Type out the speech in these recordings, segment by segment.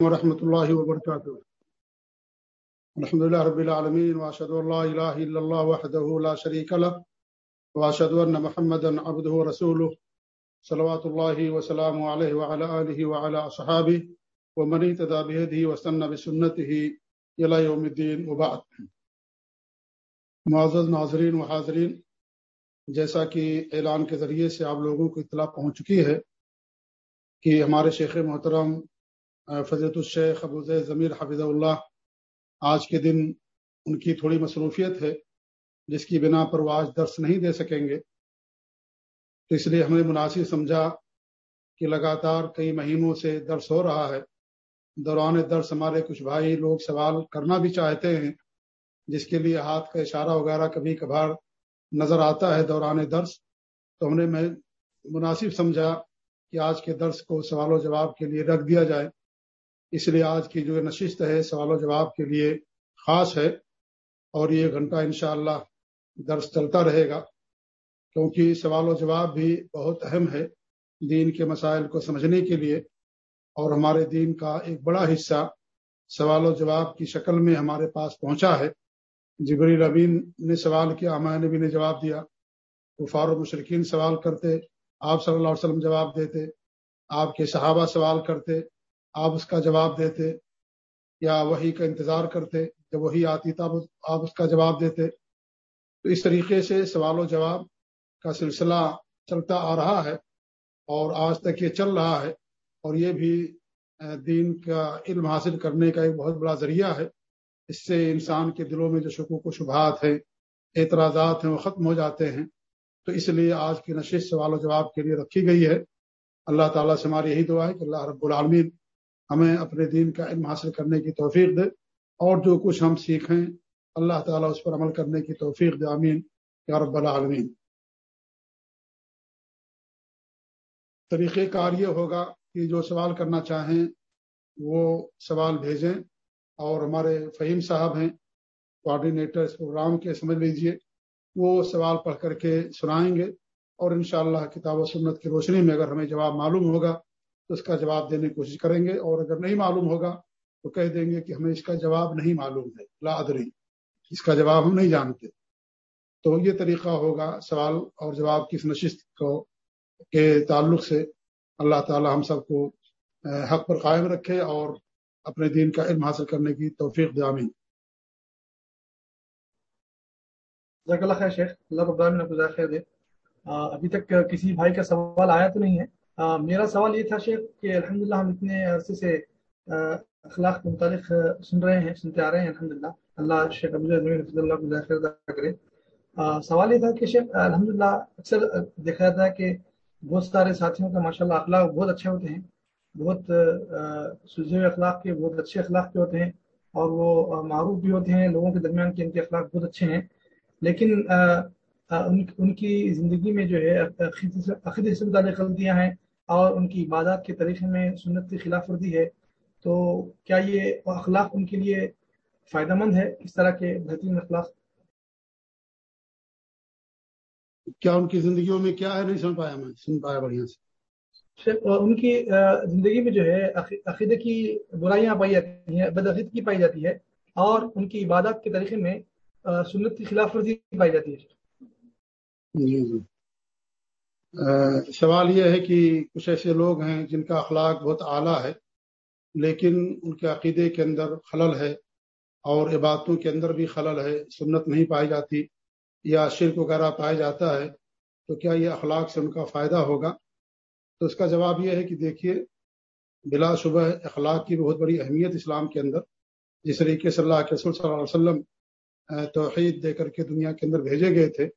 ورحمۃ اللہ وبرکاتہ الحمد لله رب العالمين واشهد ان لا اله الا الله وحده لا شريك له واشهد ان محمدا عبده ورسوله. صلوات الله وسلامه عليه وعلى اله وعلى اصحابه ومن اهتدى بهديه واستنى بسنته الى يوم الدين وبعد. معزز ناظرین و حاضرین، جیسا کہ اعلان کے ذریعے سے آپ لوگوں کو اطلاع پہنچ چکی ہے کہ ہمارے شیخ محترم فضرت الشیخ ابو زید ضمیر حفظ اللہ، آج کے دن ان کی تھوڑی مصروفیت ہے، جس کی بنا پر وہ آج درس نہیں دے سکیں گے۔ تو اس لیے ہم نے مناسب سمجھا کہ لگاتار کئی مہینوں سے درس ہو رہا ہے۔ دوران درس ہمارے کچھ بھائی لوگ سوال کرنا بھی چاہتے ہیں، جس کے لیے ہاتھ کا اشارہ وغیرہ کبھی کبھار نظر آتا ہے دوران درس۔ تو ہم نے میں مناسب سمجھا کہ آج کے درس کو سوال و جواب کے لیے رکھ دیا جائے۔ اس لیے آج کی جو نشست ہے، سوال و جواب کے لیے خاص ہے اور یہ گھنٹہ انشاءاللہ اللہ درس چلتا رہے گا، کیونکہ سوال و جواب بھی بہت اہم ہے دین کے مسائل کو سمجھنے کے لیے اور ہمارے دین کا ایک بڑا حصہ سوال و جواب کی شکل میں ہمارے پاس پہنچا ہے۔ جبری ربین نے سوال کیا، ہمارے نبی نے جواب دیا۔ غفار و مشرقین سوال کرتے، آپ صلی اللہ علیہ وسلم جواب دیتے، آپ کے صحابہ سوال کرتے آپ اس کا جواب دیتے یا وہی کا انتظار کرتے، جب وہی آتی تب آپ اس کا جواب دیتے۔ تو اس طریقے سے سوال و جواب کا سلسلہ چلتا آ رہا ہے اور آج تک یہ چل رہا ہے اور یہ بھی دین کا علم حاصل کرنے کا ایک بہت بڑا ذریعہ ہے۔ اس سے انسان کے دلوں میں جو شکوک و شبہات ہیں، اعتراضات ہیں، وہ ختم ہو جاتے ہیں۔ تو اس لیے آج کی نشست سوال و جواب کے لیے رکھی گئی ہے۔ اللہ تعالیٰ سے ہماری یہی دعا ہے کہ اللہ رب العالمین ہمیں اپنے دین کا علم حاصل کرنے کی توفیق دے اور جو کچھ ہم سیکھیں، اللہ تعالیٰ اس پر عمل کرنے کی توفیق دے امین یا رب العالمین۔ طریقہ کار یہ ہوگا کہ جو سوال کرنا چاہیں، وہ سوال بھیجیں۔ اور ہمارے فہیم صاحب ہیں کوآڈینیٹر اس پروگرام کے، سمجھ لیجیے، وہ سوال پڑھ کر کے سنائیں گے۔ اور انشاءاللہ کتاب و سنت کی روشنی میں اگر ہمیں جواب معلوم ہوگا اس کا جواب دینے کی کوشش کریں گے اور اگر نہیں معلوم ہوگا تو کہہ دیں گے کہ ہمیں اس کا جواب نہیں معلوم ہے، لا ادری۔ اس کا جواب ہم نہیں جانتے۔ تو یہ طریقہ ہوگا سوال اور جواب کس نشست کو کے تعلق سے اللہ تعالی ہم سب کو حق پر قائم رکھے اور اپنے دین کا علم حاصل کرنے کی توفیق دامین اللہ خیر شیخ، اللہ خیر دے۔ ابھی تک کسی بھائی کا سوال آیا تو نہیں ہے۔ میرا سوال یہ تھا شیخ کہ الحمدللہ ہم اتنے عرصے سے اخلاق کے متعلق سن رہے ہیں، سنتے آ رہے ہیں، الحمدللہ۔ اللہ شیخ ابو اللہ کو کرے۔ سوال یہ تھا کہ شیخ، الحمدللہ اکثر دیکھا جاتا ہے کہ بہت سارے ساتھیوں کا ماشاء اللہ اخلاق بہت اچھے ہوتے ہیں۔ بہت سلجھے ہوئے اخلاق کے بہت اچھے اخلاق کے ہوتے ہیں اور وہ معروف بھی ہوتے ہیں۔ لوگوں کے درمیان کے ان کے اخلاق بہت اچھے ہیں۔ لیکن ان کی زندگی میں جو ہے عقیدے سے متعلق غلطیاں ہیں۔ اور ان کی عبادات کے طریقے میں سنت کی خلاف ورزی ہے تو کیا یہ اخلاق ان کے لیے فائدہ مند ہے؟ اس طرح کے بہترین اخلاق۔ کیا ان کی زندگیوں میں کیا ہے؟ نہیں سن پایا میں سن پایا بڑھیا سے۔ ان کی زندگی میں جو ہے عقیدے کی برائیاں پائی جاتی ہیں بدعقید کی پائی جاتی ہے اور ان کی عبادات کے طریقے میں سنت کی خلاف ورزی پائی جاتی ہے۔ جی جی۔ سوال یہ ہے کہ کچھ ایسے لوگ ہیں جن کا اخلاق بہت اعلیٰ ہے، لیکن ان کے عقیدے کے اندر خلل ہے اور عبادتوں کے اندر بھی خلل ہے، سنت نہیں پائی جاتی یا شرک وغیرہ پایا جاتا ہے، تو کیا یہ اخلاق سے ان کا فائدہ ہوگا؟ تو اس کا جواب یہ ہے کہ دیکھیے، بلا شبہ اخلاق کی بہت بڑی اہمیت اسلام کے اندر، جس طریقے سے اللہ کے رسول صلی اللہ علیہ وسلم توحید دے کر کے دنیا کے اندر بھیجے گئے تھے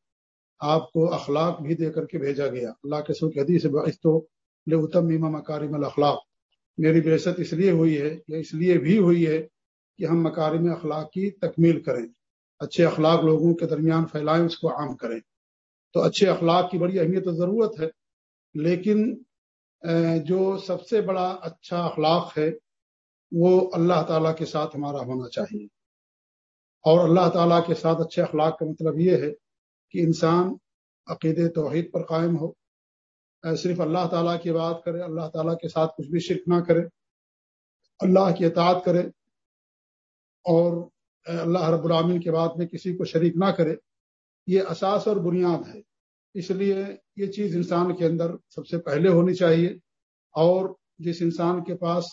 آپ کو اخلاق بھی دے کر کے بھیجا گیا۔ اللہ کے سو حدیث باعث تو اتم میما مکارم الاخلاق۔ میری بحثت اس لیے ہوئی ہے یا اس لیے بھی ہوئی ہے کہ ہم مکارم اخلاق کی تکمیل کریں۔ اچھے اخلاق لوگوں کے درمیان پھیلائیں، اس کو عام کریں۔ تو اچھے اخلاق کی بڑی اہمیت و ضرورت ہے، لیکن جو سب سے بڑا اچھا اخلاق ہے، وہ اللہ تعالیٰ کے ساتھ ہمارا ہونا چاہیے۔ اور اللہ تعالیٰ کے ساتھ اچھے اخلاق کا مطلب یہ ہے کہ انسان عقید توحید پر قائم ہو۔ صرف اللہ تعالیٰ کی بات کرے، اللہ تعالیٰ کے ساتھ کچھ بھی شرک نہ کرے، اللہ کی اطاعت کرے اور اللہ رب العامن کے بعد میں کسی کو شریک نہ کرے، یہ اساس اور بنیاد ہے۔ اس لیے یہ چیز انسان کے اندر سب سے پہلے ہونی چاہیے اور جس انسان کے پاس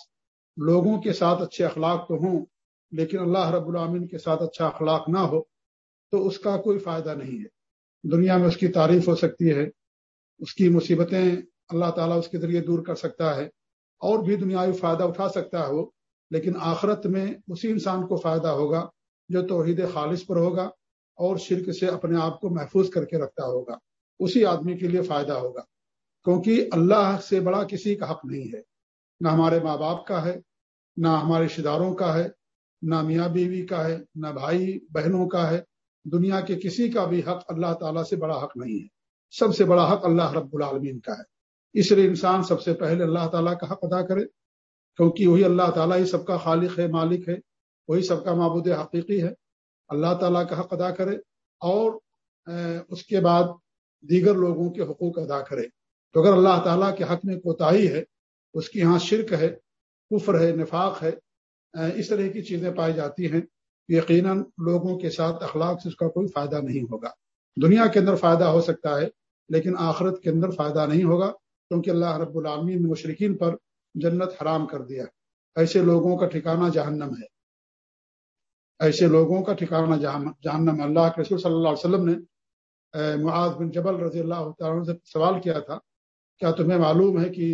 لوگوں کے ساتھ اچھے اخلاق تو ہوں، لیکن اللہ رب العامن کے ساتھ اچھا اخلاق نہ ہو، تو اس کا کوئی فائدہ نہیں ہے۔ دنیا میں اس کی تعریف ہو سکتی ہے، اس کی مصیبتیں اللہ تعالیٰ اس کے ذریعے دور کر سکتا ہے، اور بھی دنیاوی فائدہ اٹھا سکتا ہے وہ، لیکن آخرت میں اسی انسان کو فائدہ ہوگا جو توحید خالص پر ہوگا اور شرک سے اپنے آپ کو محفوظ کر کے رکھتا ہوگا، اسی آدمی کے لیے فائدہ ہوگا۔ کیونکہ اللہ سے بڑا کسی کا حق نہیں ہے، نہ ہمارے ماں باپ کا ہے، نہ ہمارے رشتے داروں کا ہے، نہ میاں بیوی کا ہے، نہ بھائی بہنوں کا ہے دنیا کے کسی کا بھی حق اللہ تعالیٰ سے بڑا حق نہیں ہے۔ سب سے بڑا حق اللہ رب العالمین کا ہے۔ اس لیے انسان سب سے پہلے اللہ تعالیٰ کا حق ادا کرے، کیونکہ وہی اللہ تعالیٰ ہی سب کا خالق ہے، مالک ہے، وہی سب کا معبود حقیقی ہے۔ اللہ تعالیٰ کا حق ادا کرے اور اس کے بعد دیگر لوگوں کے حقوق ادا کرے۔ تو اگر اللہ تعالیٰ کے حق میں کوتاہی ہے، اس کی یہاں شرک ہے، کفر ہے، نفاق ہے اس طرح کی چیزیں پائی جاتی ہیں۔ یقیناً لوگوں کے ساتھ اخلاق سے اس کا کوئی فائدہ نہیں ہوگا۔ دنیا کے اندر فائدہ ہو سکتا ہے، لیکن آخرت کے اندر فائدہ نہیں ہوگا، کیونکہ اللہ رب العالمین نے مشرقین پر جنت حرام کر دیا۔ ایسے لوگوں کا ٹھکانہ جہنم ہے۔ ایسے لوگوں کا ٹھکانہ جہنم اللہ کے رسول صلی اللہ علیہ وسلم نے معاذ بن جبل رضی اللہ تعالیٰ سے سوال کیا تھا، کیا تمہیں معلوم ہے کہ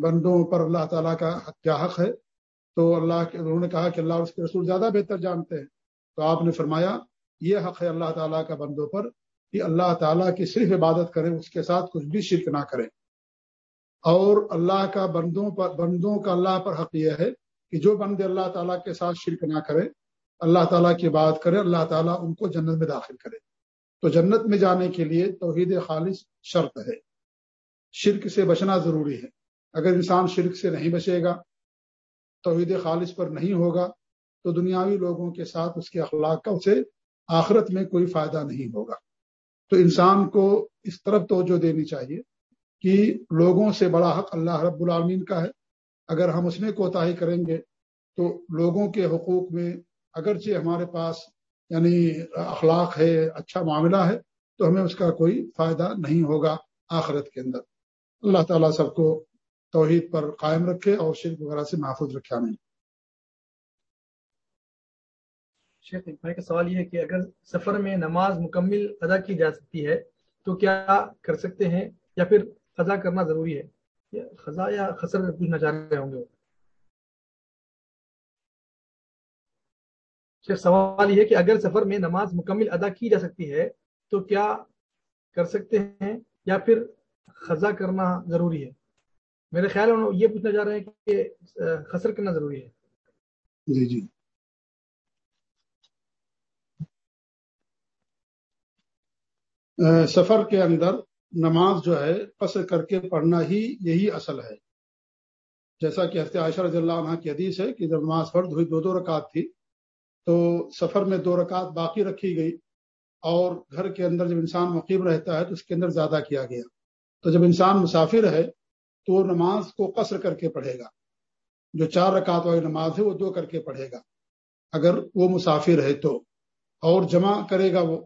بندوں پر اللہ تعالیٰ کا کیا حق ہے؟ تو اللہ کے انہوں نے کہا کہ اللہ اور اس کے رسول زیادہ بہتر جانتے ہیں۔ تو آپ نے فرمایا، یہ حق ہے اللہ تعالیٰ کا بندوں پر کہ اللہ تعالیٰ کی صرف عبادت کریں، اس کے ساتھ کچھ بھی شرک نہ کریں۔ اور اللہ کا بندوں پر بندوں کا اللہ پر حق یہ ہے کہ جو بندے اللہ تعالیٰ کے ساتھ شرک نہ کریں، اللہ تعالیٰ کی بات کرے اللہ تعالیٰ ان کو جنت میں داخل کرے۔ تو جنت میں جانے کے لیے توحید خالص شرط ہے۔ شرک سے بچنا ضروری ہے۔ اگر انسان شرک سے نہیں بچے گا توحید خالص پر نہیں ہوگا، تو دنیاوی لوگوں کے ساتھ اس کے اخلاق کا، اسے آخرت میں کوئی فائدہ نہیں ہوگا۔ تو انسان کو اس طرف توجہ دینی چاہیے کہ لوگوں سے بڑا حق اللہ رب العالمین کا ہے۔ اگر ہم اس میں کوتاہی کریں گے تو لوگوں کے حقوق میں اگرچہ ہمارے پاس یعنی اخلاق ہے اچھا معاملہ ہے، تو ہمیں اس کا کوئی فائدہ نہیں ہوگا آخرت کے اندر۔ اللہ تعالیٰ سب کو توحید پر قائم رکھے اور شرک وغیرہ سے محفوظ رکھے ہمیں شیخ بھائی کا سوال یہ ہے کہ اگر سفر میں نماز مکمل ادا کی جا سکتی ہے تو کیا کر سکتے ہیں یا پھر قضا کرنا ضروری ہے؟ خزا یا خسر پوچھنا چاہ رہے ہوں گے۔ شیخ، سوال یہ ہے کہ اگر سفر میں نماز مکمل ادا کی جا سکتی ہے تو کیا کر سکتے ہیں یا پھر خزا کرنا ضروری ہے؟ میرے خیال میں یہ پوچھنا چاہ رہے ہیں کہ خسر کرنا ضروری ہے۔ جی جی۔ سفر کے اندر نماز جو ہے، قصر کر کے پڑھنا ہی یہی اصل ہے۔ جیسا کہ ہفتے عائشہ رضی اللہ عنہ کی حدیث ہے کہ جب نماز فرد ہوئی دو دو رکعت تھی، تو سفر میں دو رکعت باقی رکھی گئی اور گھر کے اندر جب انسان مقیم رہتا ہے تو اس کے اندر زیادہ کیا گیا۔ تو جب انسان مسافر ہے تو وہ نماز کو قصر کر کے پڑھے گا۔ جو چار رکعت والی نماز ہے وہ دو کر کے پڑھے گا۔ اگر وہ مسافر ہے تو اور جمع کرے گا وہ۔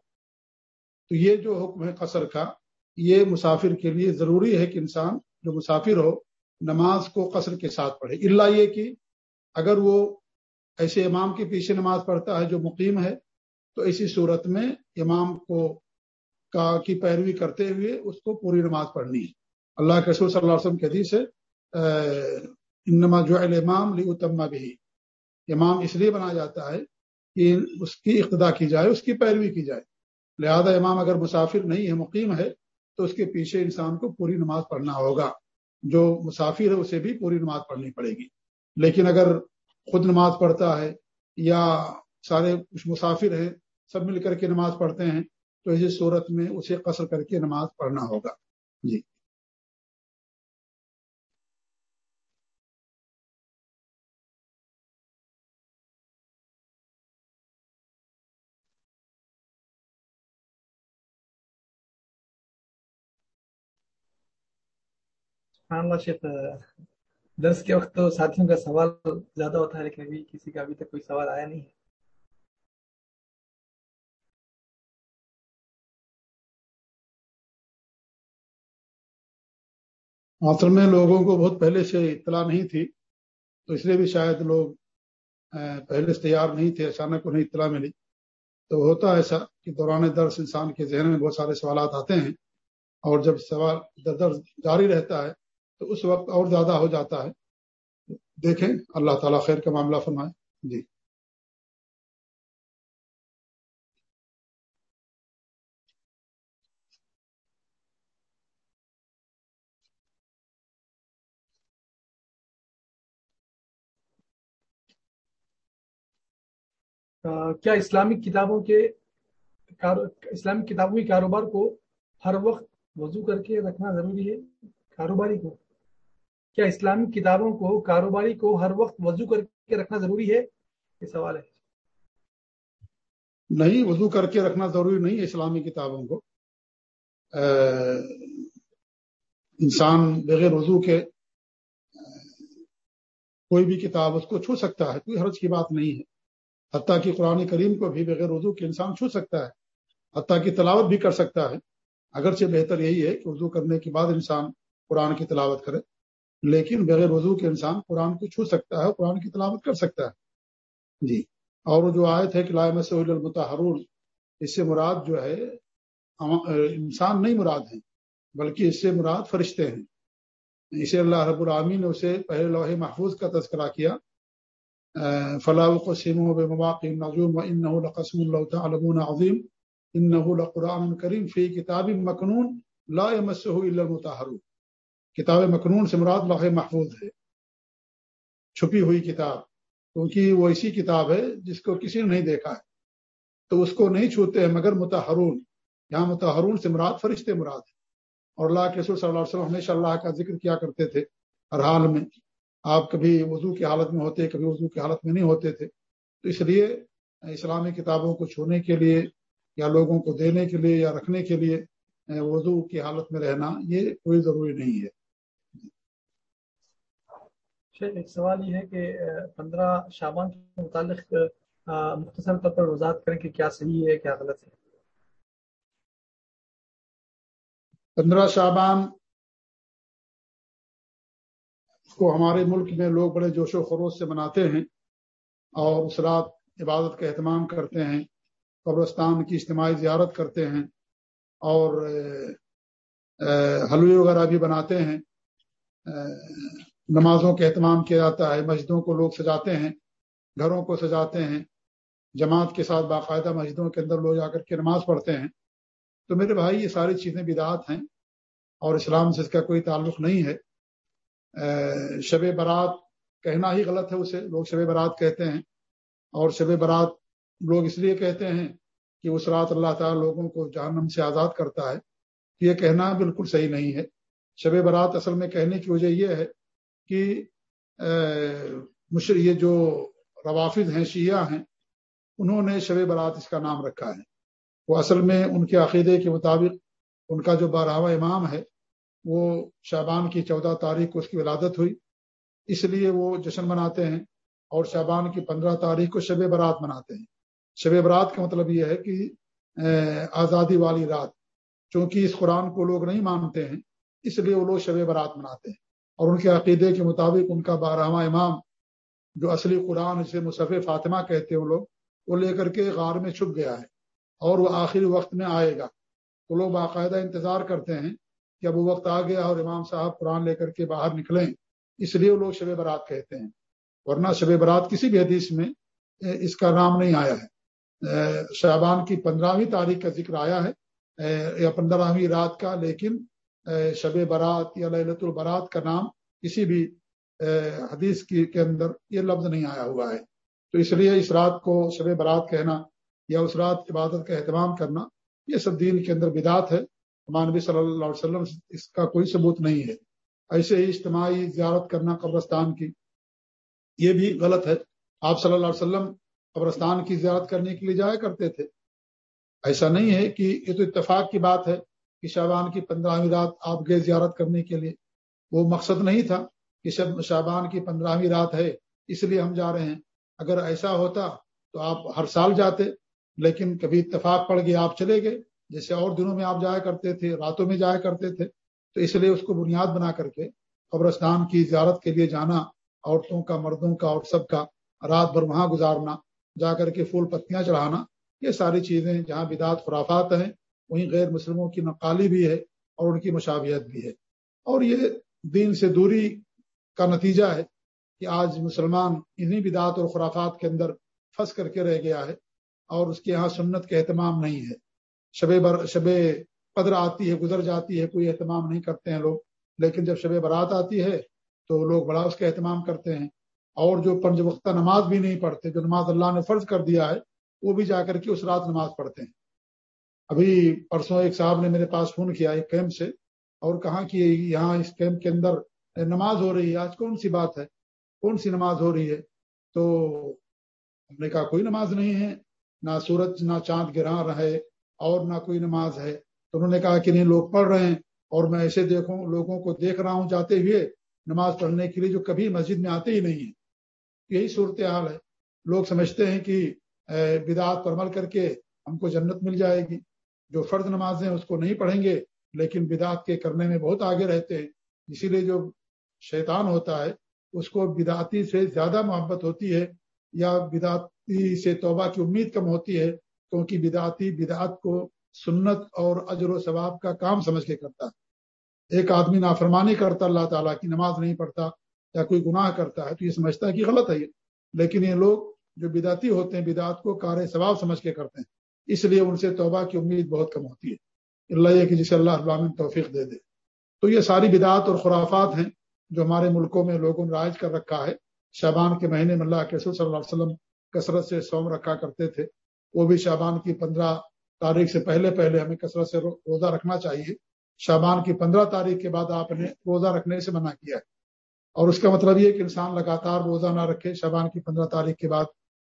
تو یہ جو حکم ہے قصر کا، یہ مسافر کے لیے ضروری ہے کہ انسان جو مسافر ہو، نماز کو قصر کے ساتھ پڑھے۔ اللہ یہ کہ اگر وہ ایسے امام کے پیچھے نماز پڑھتا ہے جو مقیم ہے، تو اسی صورت میں امام کو کا کی پیروی کرتے ہوئے اس کو پوری نماز پڑھنی ہے۔ اللہ کے رسول صلی اللہ علیہ وسلم کے حدیث ہے انما جو امام لی اتما بھی امام اس لیے بنا جاتا ہے کہ اس کی اقتدا کی جائے، اس کی پیروی کی جائے۔ لہذا امام اگر مسافر نہیں ہے، مقیم ہے، تو اس کے پیچھے انسان کو پوری نماز پڑھنا ہوگا۔ جو مسافر ہے، اسے بھی پوری نماز پڑھنی پڑے گی۔ لیکن اگر خود نماز پڑھتا ہے یا سارے کچھ مسافر ہیں، سب مل کر کے نماز پڑھتے ہیں، تو اسی صورت میں اسے قصر کر کے نماز پڑھنا ہوگا۔ جی۔ اللہ شیخ درس کے وقت تو ساتھیوں کا سوال زیادہ ہوتا ہے، لیکن ابھی کسی کا ابھی تک کوئی سوال آیا نہیں ہے۔ اصل میں لوگوں کو بہت پہلے سے اطلاع نہیں تھی، تو اس لیے بھی شاید لوگ پہلے سے تیار نہیں تھے، اچانک انہیں اطلاع ملی۔ تو ہوتا ایسا کہ دوران درس انسان کے ذہن میں بہت سارے سوالات آتے ہیں اور جب سوال درس جاری رہتا ہے تو اس وقت اور زیادہ ہو جاتا ہے۔ دیکھیں، اللہ تعالیٰ خیر کا معاملہ فرمائے۔ جی۔ کیا اسلامک کتابوں کے اسلامک کتابوں کے کاروبار کو ہر وقت وضو کر کے رکھنا ضروری ہے؟ کاروباری کو۔ کیا اسلامک کتابوں کو، کاروباری کو ہر وقت وضو کر کے رکھنا ضروری ہے؟ یہ سوال ہے۔ نہیں، وضو کر کے رکھنا ضروری نہیں ہے اسلامی کتابوں کو۔ انسان بغیر وضو کے، کوئی بھی کتاب اس کو چھو سکتا ہے، کوئی حرج کی بات نہیں ہے۔ حتیٰ کہ قرآن کریم کو بھی بغیر اردو کے انسان چھو سکتا ہے، حتیٰ کی تلاوت بھی کر سکتا ہے۔ اگرچہ بہتر یہی ہے کہ اردو کرنے کے بعد انسان قرآن کی تلاوت کرے۔ لیکن بغیر وضو کے انسان قرآن کو چھو سکتا ہے، قرآن کی تلاوت کر سکتا ہے۔ جی۔ اور وہ جو آئے تھے کہ لائم سہول اس سے مراد جو ہے انسان نہیں مراد ہیں، بلکہ اس سے مراد فرشتے ہیں۔ اسے اللہ رب العامی نے اسے پہلے لوہے محفوظ کا تذکرہ کیا۔ فلاح فلا اقسم بمواقع النجوم وانه لقسم کتاب مکنون سے مراد لوح محفوظ ہے۔ چھپی ہوئی کتاب، کیونکہ وہ ایسی کتاب ہے جس کو کسی نے نہیں دیکھا ہے۔ تو اس کو نہیں چھوتے ہیں مگر متحرون۔ یہاں متحرون سے مراد فرشتے مراد ہے اور اللہ کے رسول صلی اللہ علیہ وسلم ہمیشہ اللہ کا ذکر کیا کرتے تھے ہر حال میں۔ آپ کبھی وضو کی حالت میں ہوتے، کبھی وضو کی حالت میں نہیں ہوتے تھے۔ تو اس لیے اسلامی کتابوں کو چھونے کے لیے یا لوگوں کو دینے کے لیے یا رکھنے کے لیے، وضو کی حالت میں رہنا یہ کوئی ضروری نہیں ہے۔ ایک سوال یہ ہے کہ پندرہ شابان کے متعلق مختصر طور پر وضاحت کریں کہ کیا صحیح ہے، کیا غلط ہے؟ پندرہ شابان کو ہمارے ملک میں لوگ بڑے جوش و خروش سے مناتے ہیں اور اس رات عبادت کا اہتمام کرتے ہیں، قبرستان کی اجتماعی زیارت کرتے ہیں اور حلوے وغیرہ بھی بناتے ہیں۔ نمازوں کا اہتمام کیا جاتا ہے، مسجدوں کو لوگ سجاتے ہیں، گھروں کو سجاتے ہیں، جماعت کے ساتھ باقاعدہ مسجدوں کے اندر لوگ جا کر کے نماز پڑھتے ہیں۔ تو میرے بھائی، یہ ساری چیزیں بدعات ہیں اور اسلام سے اس کا کوئی تعلق نہیں ہے۔ شب برات کہنا ہی غلط ہے اسے۔ لوگ شب برات کہتے ہیں اور شب برات لوگ اس لیے کہتے ہیں کہ اس رات اللہ تعالیٰ لوگوں کو جہنم سے آزاد کرتا ہے۔ یہ کہنا بالکل صحیح نہیں ہے۔ شب برات اصل میں کہنے کی وجہ یہ ہے کہ مشر، یہ جو روافظ ہیں، شیعہ ہیں، انہوں نے شب برات اس کا نام رکھا ہے۔ وہ اصل میں ان کے عقیدے کے مطابق ان کا جو بارہواں امام ہے، وہ شابان کی چودہ تاریخ کو اس کی ولادت ہوئی۔ اس لیے وہ جشن مناتے ہیں اور شابان کی پندرہ تاریخ کو شب برات مناتے ہیں۔ شب برات کا مطلب یہ ہے کہ آزادی والی رات۔ چونکہ اس قرآن کو لوگ نہیں مانتے ہیں، اس لیے وہ لوگ شب برات مناتے ہیں۔ اور ان کے عقیدے کے مطابق ان کا بارہواں امام جو اصلی قرآن اسے مصف فاطمہ کہتے ہیں وہ لوگ، وہ لے کر کے غار میں چھپ گیا ہے اور وہ آخری وقت میں آئے گا۔ تو لوگ باقاعدہ انتظار کرتے ہیں کہ اب وہ وقت آ گیا اور امام صاحب قرآن لے کر کے باہر نکلیں۔ اس لیے وہ لوگ شب برات کہتے ہیں۔ ورنہ شب برات کسی بھی حدیث میں اس کا نام نہیں آیا ہے۔ شعبان کی پندرہویں تاریخ کا ذکر آیا ہے۔ یا پندرہویں رات کا، لیکن شب برات یا للت البرات کا نام کسی بھی حدیث کی کے اندر یہ لفظ نہیں آیا ہوا ہے۔ تو اس لیے اس رات کو شب برات کہنا یا اس رات عبادت کا اہتمام کرنا، یہ سب دین کے اندر بدعت ہے۔ نبی صلی اللہ علیہ وسلم اس کا کوئی ثبوت نہیں ہے۔ ایسے ہی اجتماعی زیارت کرنا قبرستان کی، یہ بھی غلط ہے۔ آپ صلی اللہ علیہ وسلم قبرستان کی زیارت کرنے کے لیے جایا کرتے تھے۔ ایسا نہیں ہے کہ یہ تو اتفاق کی بات ہے۔ کہ شابان کی پندرہویں رات آپ گئے زیارت کرنے کے لیے۔ وہ مقصد نہیں تھا کہ شب شابان کی پندرہویں رات ہے، اس لیے ہم جا رہے ہیں۔ اگر ایسا ہوتا تو آپ ہر سال جاتے، لیکن کبھی اتفاق پڑ گیا، آپ چلے گئے۔ جیسے اور دنوں میں آپ جایا کرتے تھے، راتوں میں جایا کرتے تھے، تو اس لیے اس کو بنیاد بنا کر کے قبرستان کی زیارت کے لیے جانا، عورتوں کا، مردوں کا اور سب کا، رات بھر وہاں گزارنا، جا کر کے پھول پتیاں چڑھانا، یہ ساری چیزیں جہاں بدعت، خرافات ہیں وہیں غیر مسلموں کی نقالی بھی ہے اور ان کی مشابہت بھی ہے۔ اور یہ دین سے دوری کا نتیجہ ہے کہ آج مسلمان انہی بدعت اور خرافات کے اندر پھنس کر کے رہ گیا ہے اور اس کے یہاں سنت کا اہتمام نہیں ہے۔ شب بر، شب قدر آتی ہے، گزر جاتی ہے، کوئی اہتمام نہیں کرتے ہیں لوگ۔ لیکن جب شب برات آتی ہے تو لوگ بڑا اس کا اہتمام کرتے ہیں۔ اور جو پنج وقتہ نماز بھی نہیں پڑھتے، جو نماز اللہ نے فرض کر دیا ہے، وہ بھی جا کر کے اس رات نماز پڑھتے ہیں۔ ابھی پرسوں ایک صاحب نے میرے پاس فون کیا ایک کیمپ سے اور کہا کہ یہاں اس کیمپ کے اندر نماز ہو رہی ہے۔ آج کون سی بات ہے؟ کون سی نماز ہو رہی ہے؟ تو ہم نے کہا کوئی نماز نہیں ہے، نہ سورج، نہ چاند گرا رہے اور نہ کوئی نماز ہے۔ تو انہوں نے کہا کہ نہیں، لوگ پڑھ رہے ہیں اور میں ایسے دیکھوں، لوگوں کو دیکھ رہا ہوں جاتے ہوئے نماز پڑھنے کے لیے جو کبھی مسجد میں آتے ہی نہیں ہیں۔ یہی صورتحال ہے۔ لوگ سمجھتے ہیں کہ بدعات پر عمل کر کے ہم کو جنت مل جائے گی۔ جو فرض نمازیں اس کو نہیں پڑھیں گے، لیکن بدعت کے کرنے میں بہت آگے رہتے ہیں۔ اسی لیے جو شیطان ہوتا ہے، اس کو بدعتی سے زیادہ محبت ہوتی ہے یا بدعتی سے توبہ کی امید کم ہوتی ہے، کیونکہ بدعتی بدعت کو سنت اور اجر و ثواب کا کام سمجھ کے کرتا ہے۔ ایک آدمی نافرمانی کرتا، اللہ تعالیٰ کی نماز نہیں پڑھتا یا کوئی گناہ کرتا ہے تو یہ سمجھتا ہے کہ غلط ہے یہ۔ لیکن یہ لوگ جو بدعتی ہوتے ہیں، بدعت کو کار ثواب سمجھ کے کرتے ہیں۔ اس لیے ان سے توبہ کی امید بہت کم ہوتی ہے۔ اللہ یہ کہ جسے اللہ علام توفیق دے دے۔ تو یہ ساری بدعت اور خرافات ہیں جو ہمارے ملکوں میں لوگوں نے رائج کر رکھا ہے۔ شابان کے مہینے میں اللہ کے صلی اللہ علیہ وسلم کثرت سے سوم رکھا کرتے تھے۔ وہ بھی شابان کی پندرہ تاریخ سے پہلے پہلے ہمیں کثرت سے روزہ رکھنا چاہیے۔ شابان کی پندرہ تاریخ کے بعد آپ نے روزہ رکھنے سے منع کیا ہے۔ اور اس کا مطلب یہ کہ انسان لگاتار روزہ نہ رکھے شابان کی پندرہ تاریخ کے بعد۔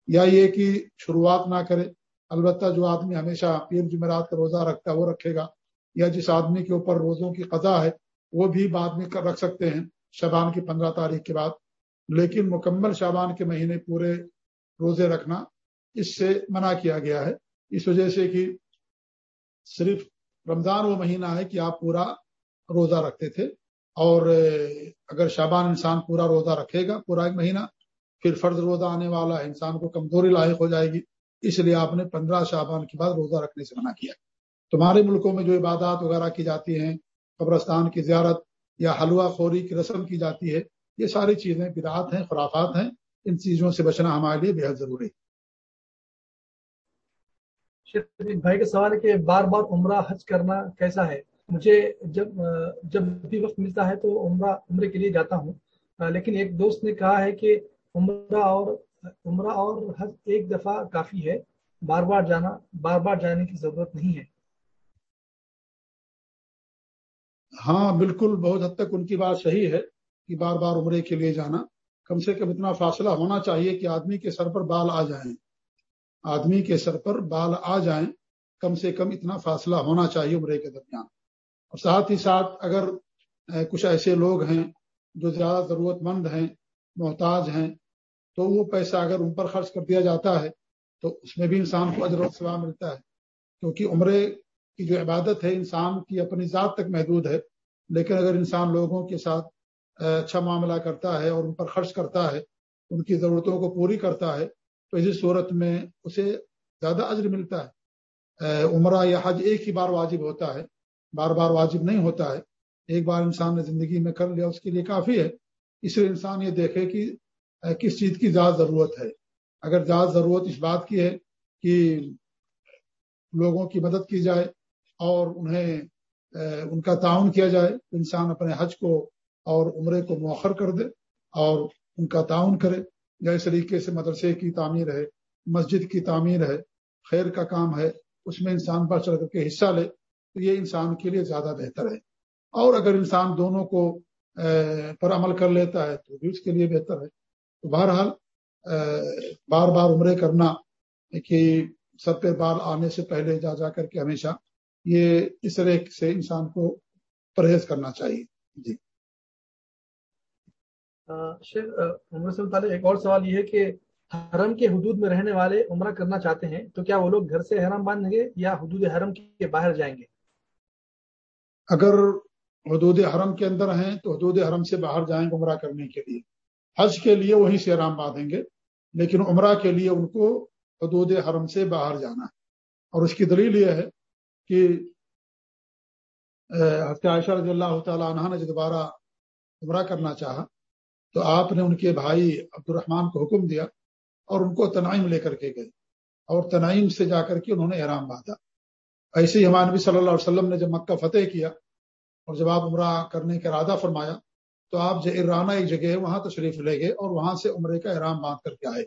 یا یہ کہ شروعات نہ کرے۔ البتہ جو آدمی ہمیشہ پیر جمعرات کا روزہ رکھتا ہے، وہ رکھے گا۔ یا جس آدمی کے اوپر روزوں کی قضا ہے، وہ بھی بعد میں رکھ سکتے ہیں شبان کی پندرہ تاریخ کے بعد۔ لیکن مکمل شابان کے مہینے پورے روزے رکھنا اس سے منع کیا گیا ہے۔ اس وجہ سے کہ صرف رمضان وہ مہینہ ہے کہ آپ پورا روزہ رکھتے تھے۔ اور اگر شابان انسان پورا روزہ رکھے گا، پورا ایک مہینہ، پھر فرض روزہ آنے والا ہے، انسان کو کمزوری لاحق ہو جائے گی۔ اس لیے آپ نے پندرہ شعبان کے بعد روزہ رکھنے سے منع کیا۔ تمہارے ملکوں میں جو عبادات وغیرہ کی جاتی ہیں، قبرستان کی زیارت یا حلوہ خوری کی رسم کی جاتی ہے، یہ ساری چیزیں بدعات ہیں، خرافات ہیں۔ ان چیزوں سے بچنا ہمارے لیے بےحد ضروری۔ بھائی کا سوال ہے کہ بار بار عمرہ حج کرنا کیسا ہے؟ مجھے جب جب بھی وقت ملتا ہے تو عمرہ، عمرے کے لیے جاتا ہوں۔ لیکن ایک دوست نے کہا ہے کہ عمرہ اور عمرہ اور حج ایک دفعہ کافی ہے۔ بار بار جانا، بار بار جانے کی ضرورت نہیں ہے۔ ہاں بالکل، بہت حد تک ان کی بات صحیح ہے کہ بار بار عمرے کے لیے جانا۔ کم سے کم اتنا فاصلہ ہونا چاہیے کہ آدمی کے سر پر بال آ جائیں۔ آدمی کے سر پر بال آ جائیں، کم سے کم اتنا فاصلہ ہونا چاہیے عمرے کے درمیان۔ اور ساتھ ہی ساتھ اگر کچھ ایسے لوگ ہیں جو زیادہ ضرورت مند ہیں، محتاج ہیں تو وہ پیسہ اگر ان پر خرچ کر دیا جاتا ہے، تو اس میں بھی انسان کو اجر و ثواب ملتا ہے۔ کیونکہ عمرے کی جو عبادت ہے، انسان کی اپنی ذات تک محدود ہے۔ لیکن اگر انسان لوگوں کے ساتھ اچھا معاملہ کرتا ہے اور ان پر خرچ کرتا ہے، ان کی ضرورتوں کو پوری کرتا ہے، تو اسی صورت میں اسے زیادہ اجر ملتا ہے۔ عمرہ یا حج ایک ہی بار واجب ہوتا ہے۔ بار بار واجب نہیں ہوتا ہے۔ ایک بار انسان نے زندگی میں کر لیا، اس کے لیے کافی ہے۔ اس لیے انسان یہ دیکھے کہ کس چیز کی زیادہ ضرورت ہے؟ اگر زیادہ ضرورت اس بات کی ہے کہ لوگوں کی مدد کی جائے اور انہیں ان کا تعاون کیا جائے انسان اپنے حج کو اور عمرے کو مؤخر کر دے اور ان کا تعاون کرے۔ یا اس طریقے سے مدرسے کی تعمیر ہے، مسجد کی تعمیر ہے، خیر کا کام ہے، اس میں انسان پر چڑھ کر کے حصہ لے، تو یہ انسان کے لیے زیادہ بہتر ہے۔ اور اگر انسان دونوں کو پر عمل کر لیتا ہے تو بھی اس کے لیے بہتر ہے۔ تو بہرحال بار بار عمرے کرنا کہ سب پہ بال آنے سے پہلے جا جا کر کے ہمیشہ یہ اس طرح سے انسان کو پرہیز کرنا چاہیے۔ جی۔ متعلق ایک اور سوال یہ ہے کہ حرم کے حدود میں رہنے والے عمرہ کرنا چاہتے ہیں تو کیا وہ لوگ گھر سے حرم باندھیں گے یا حدود حرم کے باہر جائیں گے؟ اگر حدود حرم کے اندر ہیں تو حدود حرم سے باہر جائیں گے عمرہ کرنے کے لیے۔ حج کے لیے وہیں سے حرام باندھیں گے، لیکن عمرہ کے لیے ان کو حدود حرم سے باہر جانا ہے۔ اور اس کی دلیل یہ ہے کہ عائشہ رضی اللہ تعالیٰ عنہ نے دوبارہ عمرہ کرنا چاہا، تو آپ نے ان کے بھائی عبد الرحمان کو حکم دیا اور ان کو تنائم لے کر کے گئے۔ اور تنائم سے جا کر کے انہوں نے احرام باندھا ایسے ہی ہمارے نبی صلی اللہ علیہ وسلم نے جب مکہ فتح کیا اور جب آپ عمرہ کرنے کا ارادہ فرمایا تو آپ ارانہ ایک جگہ ہے، وہاں تشریف لے گئے اور وہاں سے عمرے کا احرام باندھ کر کے آئے۔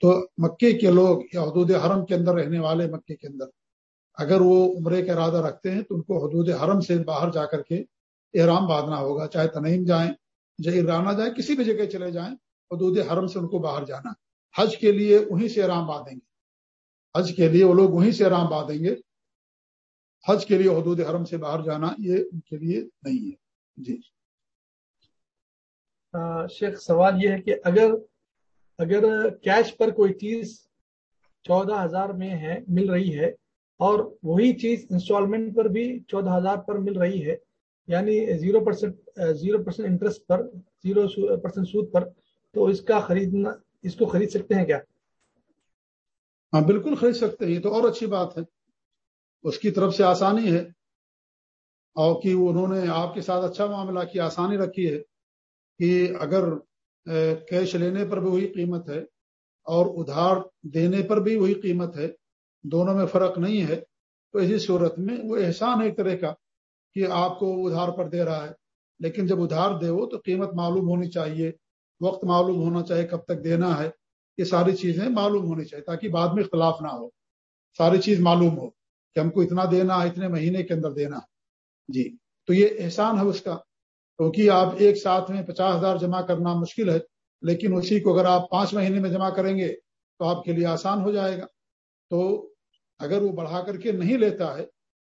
تو مکے کے لوگ یا حدود حرم کے اندر رہنے والے مکے کے اندر، اگر وہ عمرے کا ارادہ رکھتے ہیں تو ان کو حدود حرم سے باہر جا کر کے احرام باندھنا ہوگا۔ چاہے تنعیم جائیں ارانہ جائیں، کسی بھی جگہ چلے جائیں، حدود حرم سے ان کو باہر جانا۔ حج کے لیے وہیں سے احرام باندھیں گے۔ حج کے لیے وہ لوگ وہیں سے احرام باندھیں گے۔ حج کے لیے حدود حرم سے باہر جانا یہ ان کے لیے نہیں ہے۔ جی۔ شیخ، سوال یہ ہے کہ اگر اگر کیش پر کوئی چیز چودہ ہزار میں ہے، مل رہی ہے، اور وہی چیز انسٹالمنٹ پر بھی چودہ ہزار پر مل رہی ہے یعنی zero percent zero percent interest پر، زیرو پرسینٹ سود پر، تو اس کا خریدنا، اس کو خرید سکتے ہیں کیا؟ ہاں بالکل خرید سکتے ہیں، یہ تو اور اچھی بات ہے۔ اس کی طرف سے آسانی ہے، اور کہ انہوں نے آپ کے ساتھ اچھا معاملہ کی آسانی رکھی ہے۔ کہ اگر کیش لینے پر بھی وہی قیمت ہے اور ادھار دینے پر بھی وہی قیمت ہے، دونوں میں فرق نہیں ہے، تو اسی صورت میں وہ احسان ہے ایک طرح کا کہ آپ کو ادھار پر دے رہا ہے، لیکن جب ادھار دے وہ تو قیمت معلوم ہونی چاہیے، وقت معلوم ہونا چاہیے کب تک دینا ہے، یہ ساری چیزیں معلوم ہونی چاہیے تاکہ بعد میں اختلاف نہ ہو، ساری چیز معلوم ہو کہ ہم کو اتنا دینا ہے، اتنے مہینے کے اندر دینا ہے۔ جی تو یہ احسان ہے اس کا۔ کیونکہ آپ ایک ساتھ میں پچاس ہزار جمع کرنا مشکل ہے، لیکن اسی کو اگر آپ پانچ مہینے میں جمع کریں گے تو آپ کے لیے آسان ہو جائے گا۔ تو اگر وہ بڑھا کر کے نہیں لیتا ہے،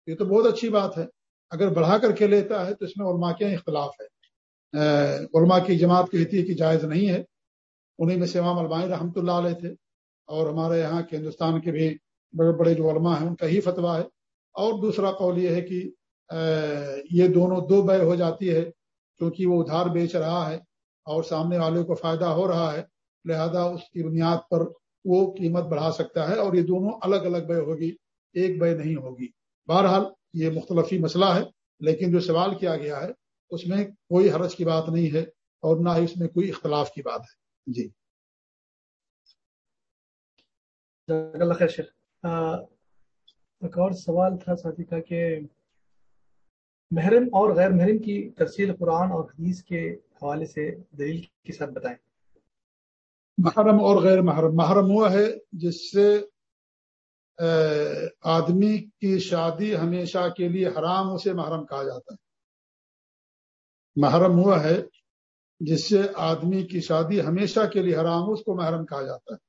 یہ تو بہت اچھی بات ہے۔ اگر بڑھا کر کے لیتا ہے تو اس میں علماء کے اختلاف ہے۔ علماء کی جماعت کہتی ہے کہ جائز نہیں ہے۔ انہیں میں سے امام علمائی رحمۃ اللہ علیہ تھے اور ہمارے یہاں کے ہندوستان کے بھی بڑے بڑے جو علماء ہیں، ان کا ہی فتویٰ ہے۔ اور دوسرا قول یہ ہے کہ یہ دونوں دو بے ہو جاتی ہے۔ کیونکہ وہ ادھار بیچ رہا ہے اور سامنے والے کو فائدہ ہو رہا ہے، لہذا اس کی بنیاد پر وہ قیمت بڑھا سکتا ہے اور یہ دونوں الگ الگ بے ہوگی، ایک بے نہیں ہوگی۔ بہرحال یہ مختلفی مسئلہ ہے، لیکن جو سوال کیا گیا ہے، اس میں کوئی حرج کی بات نہیں ہے اور نہ ہی اس میں کوئی اختلاف کی بات ہے۔ جی۔ اللہ خیر ایک اور سوال تھا، ساتھی کا کہ محرم اور غیر محرم کی تفصیل قرآن اور حدیث کے حوالے سے دلیل کے ساتھ بتائیں۔ محرم اور غیر محرم۔ محرم ہوا ہے جس سے آدمی کی شادی ہمیشہ کے لیے حرام اسے محرم کہا جاتا ہے۔ محرم ہوا ہے جس سے آدمی کی شادی ہمیشہ کے لیے حرام، اس کو محرم کہا جاتا ہے۔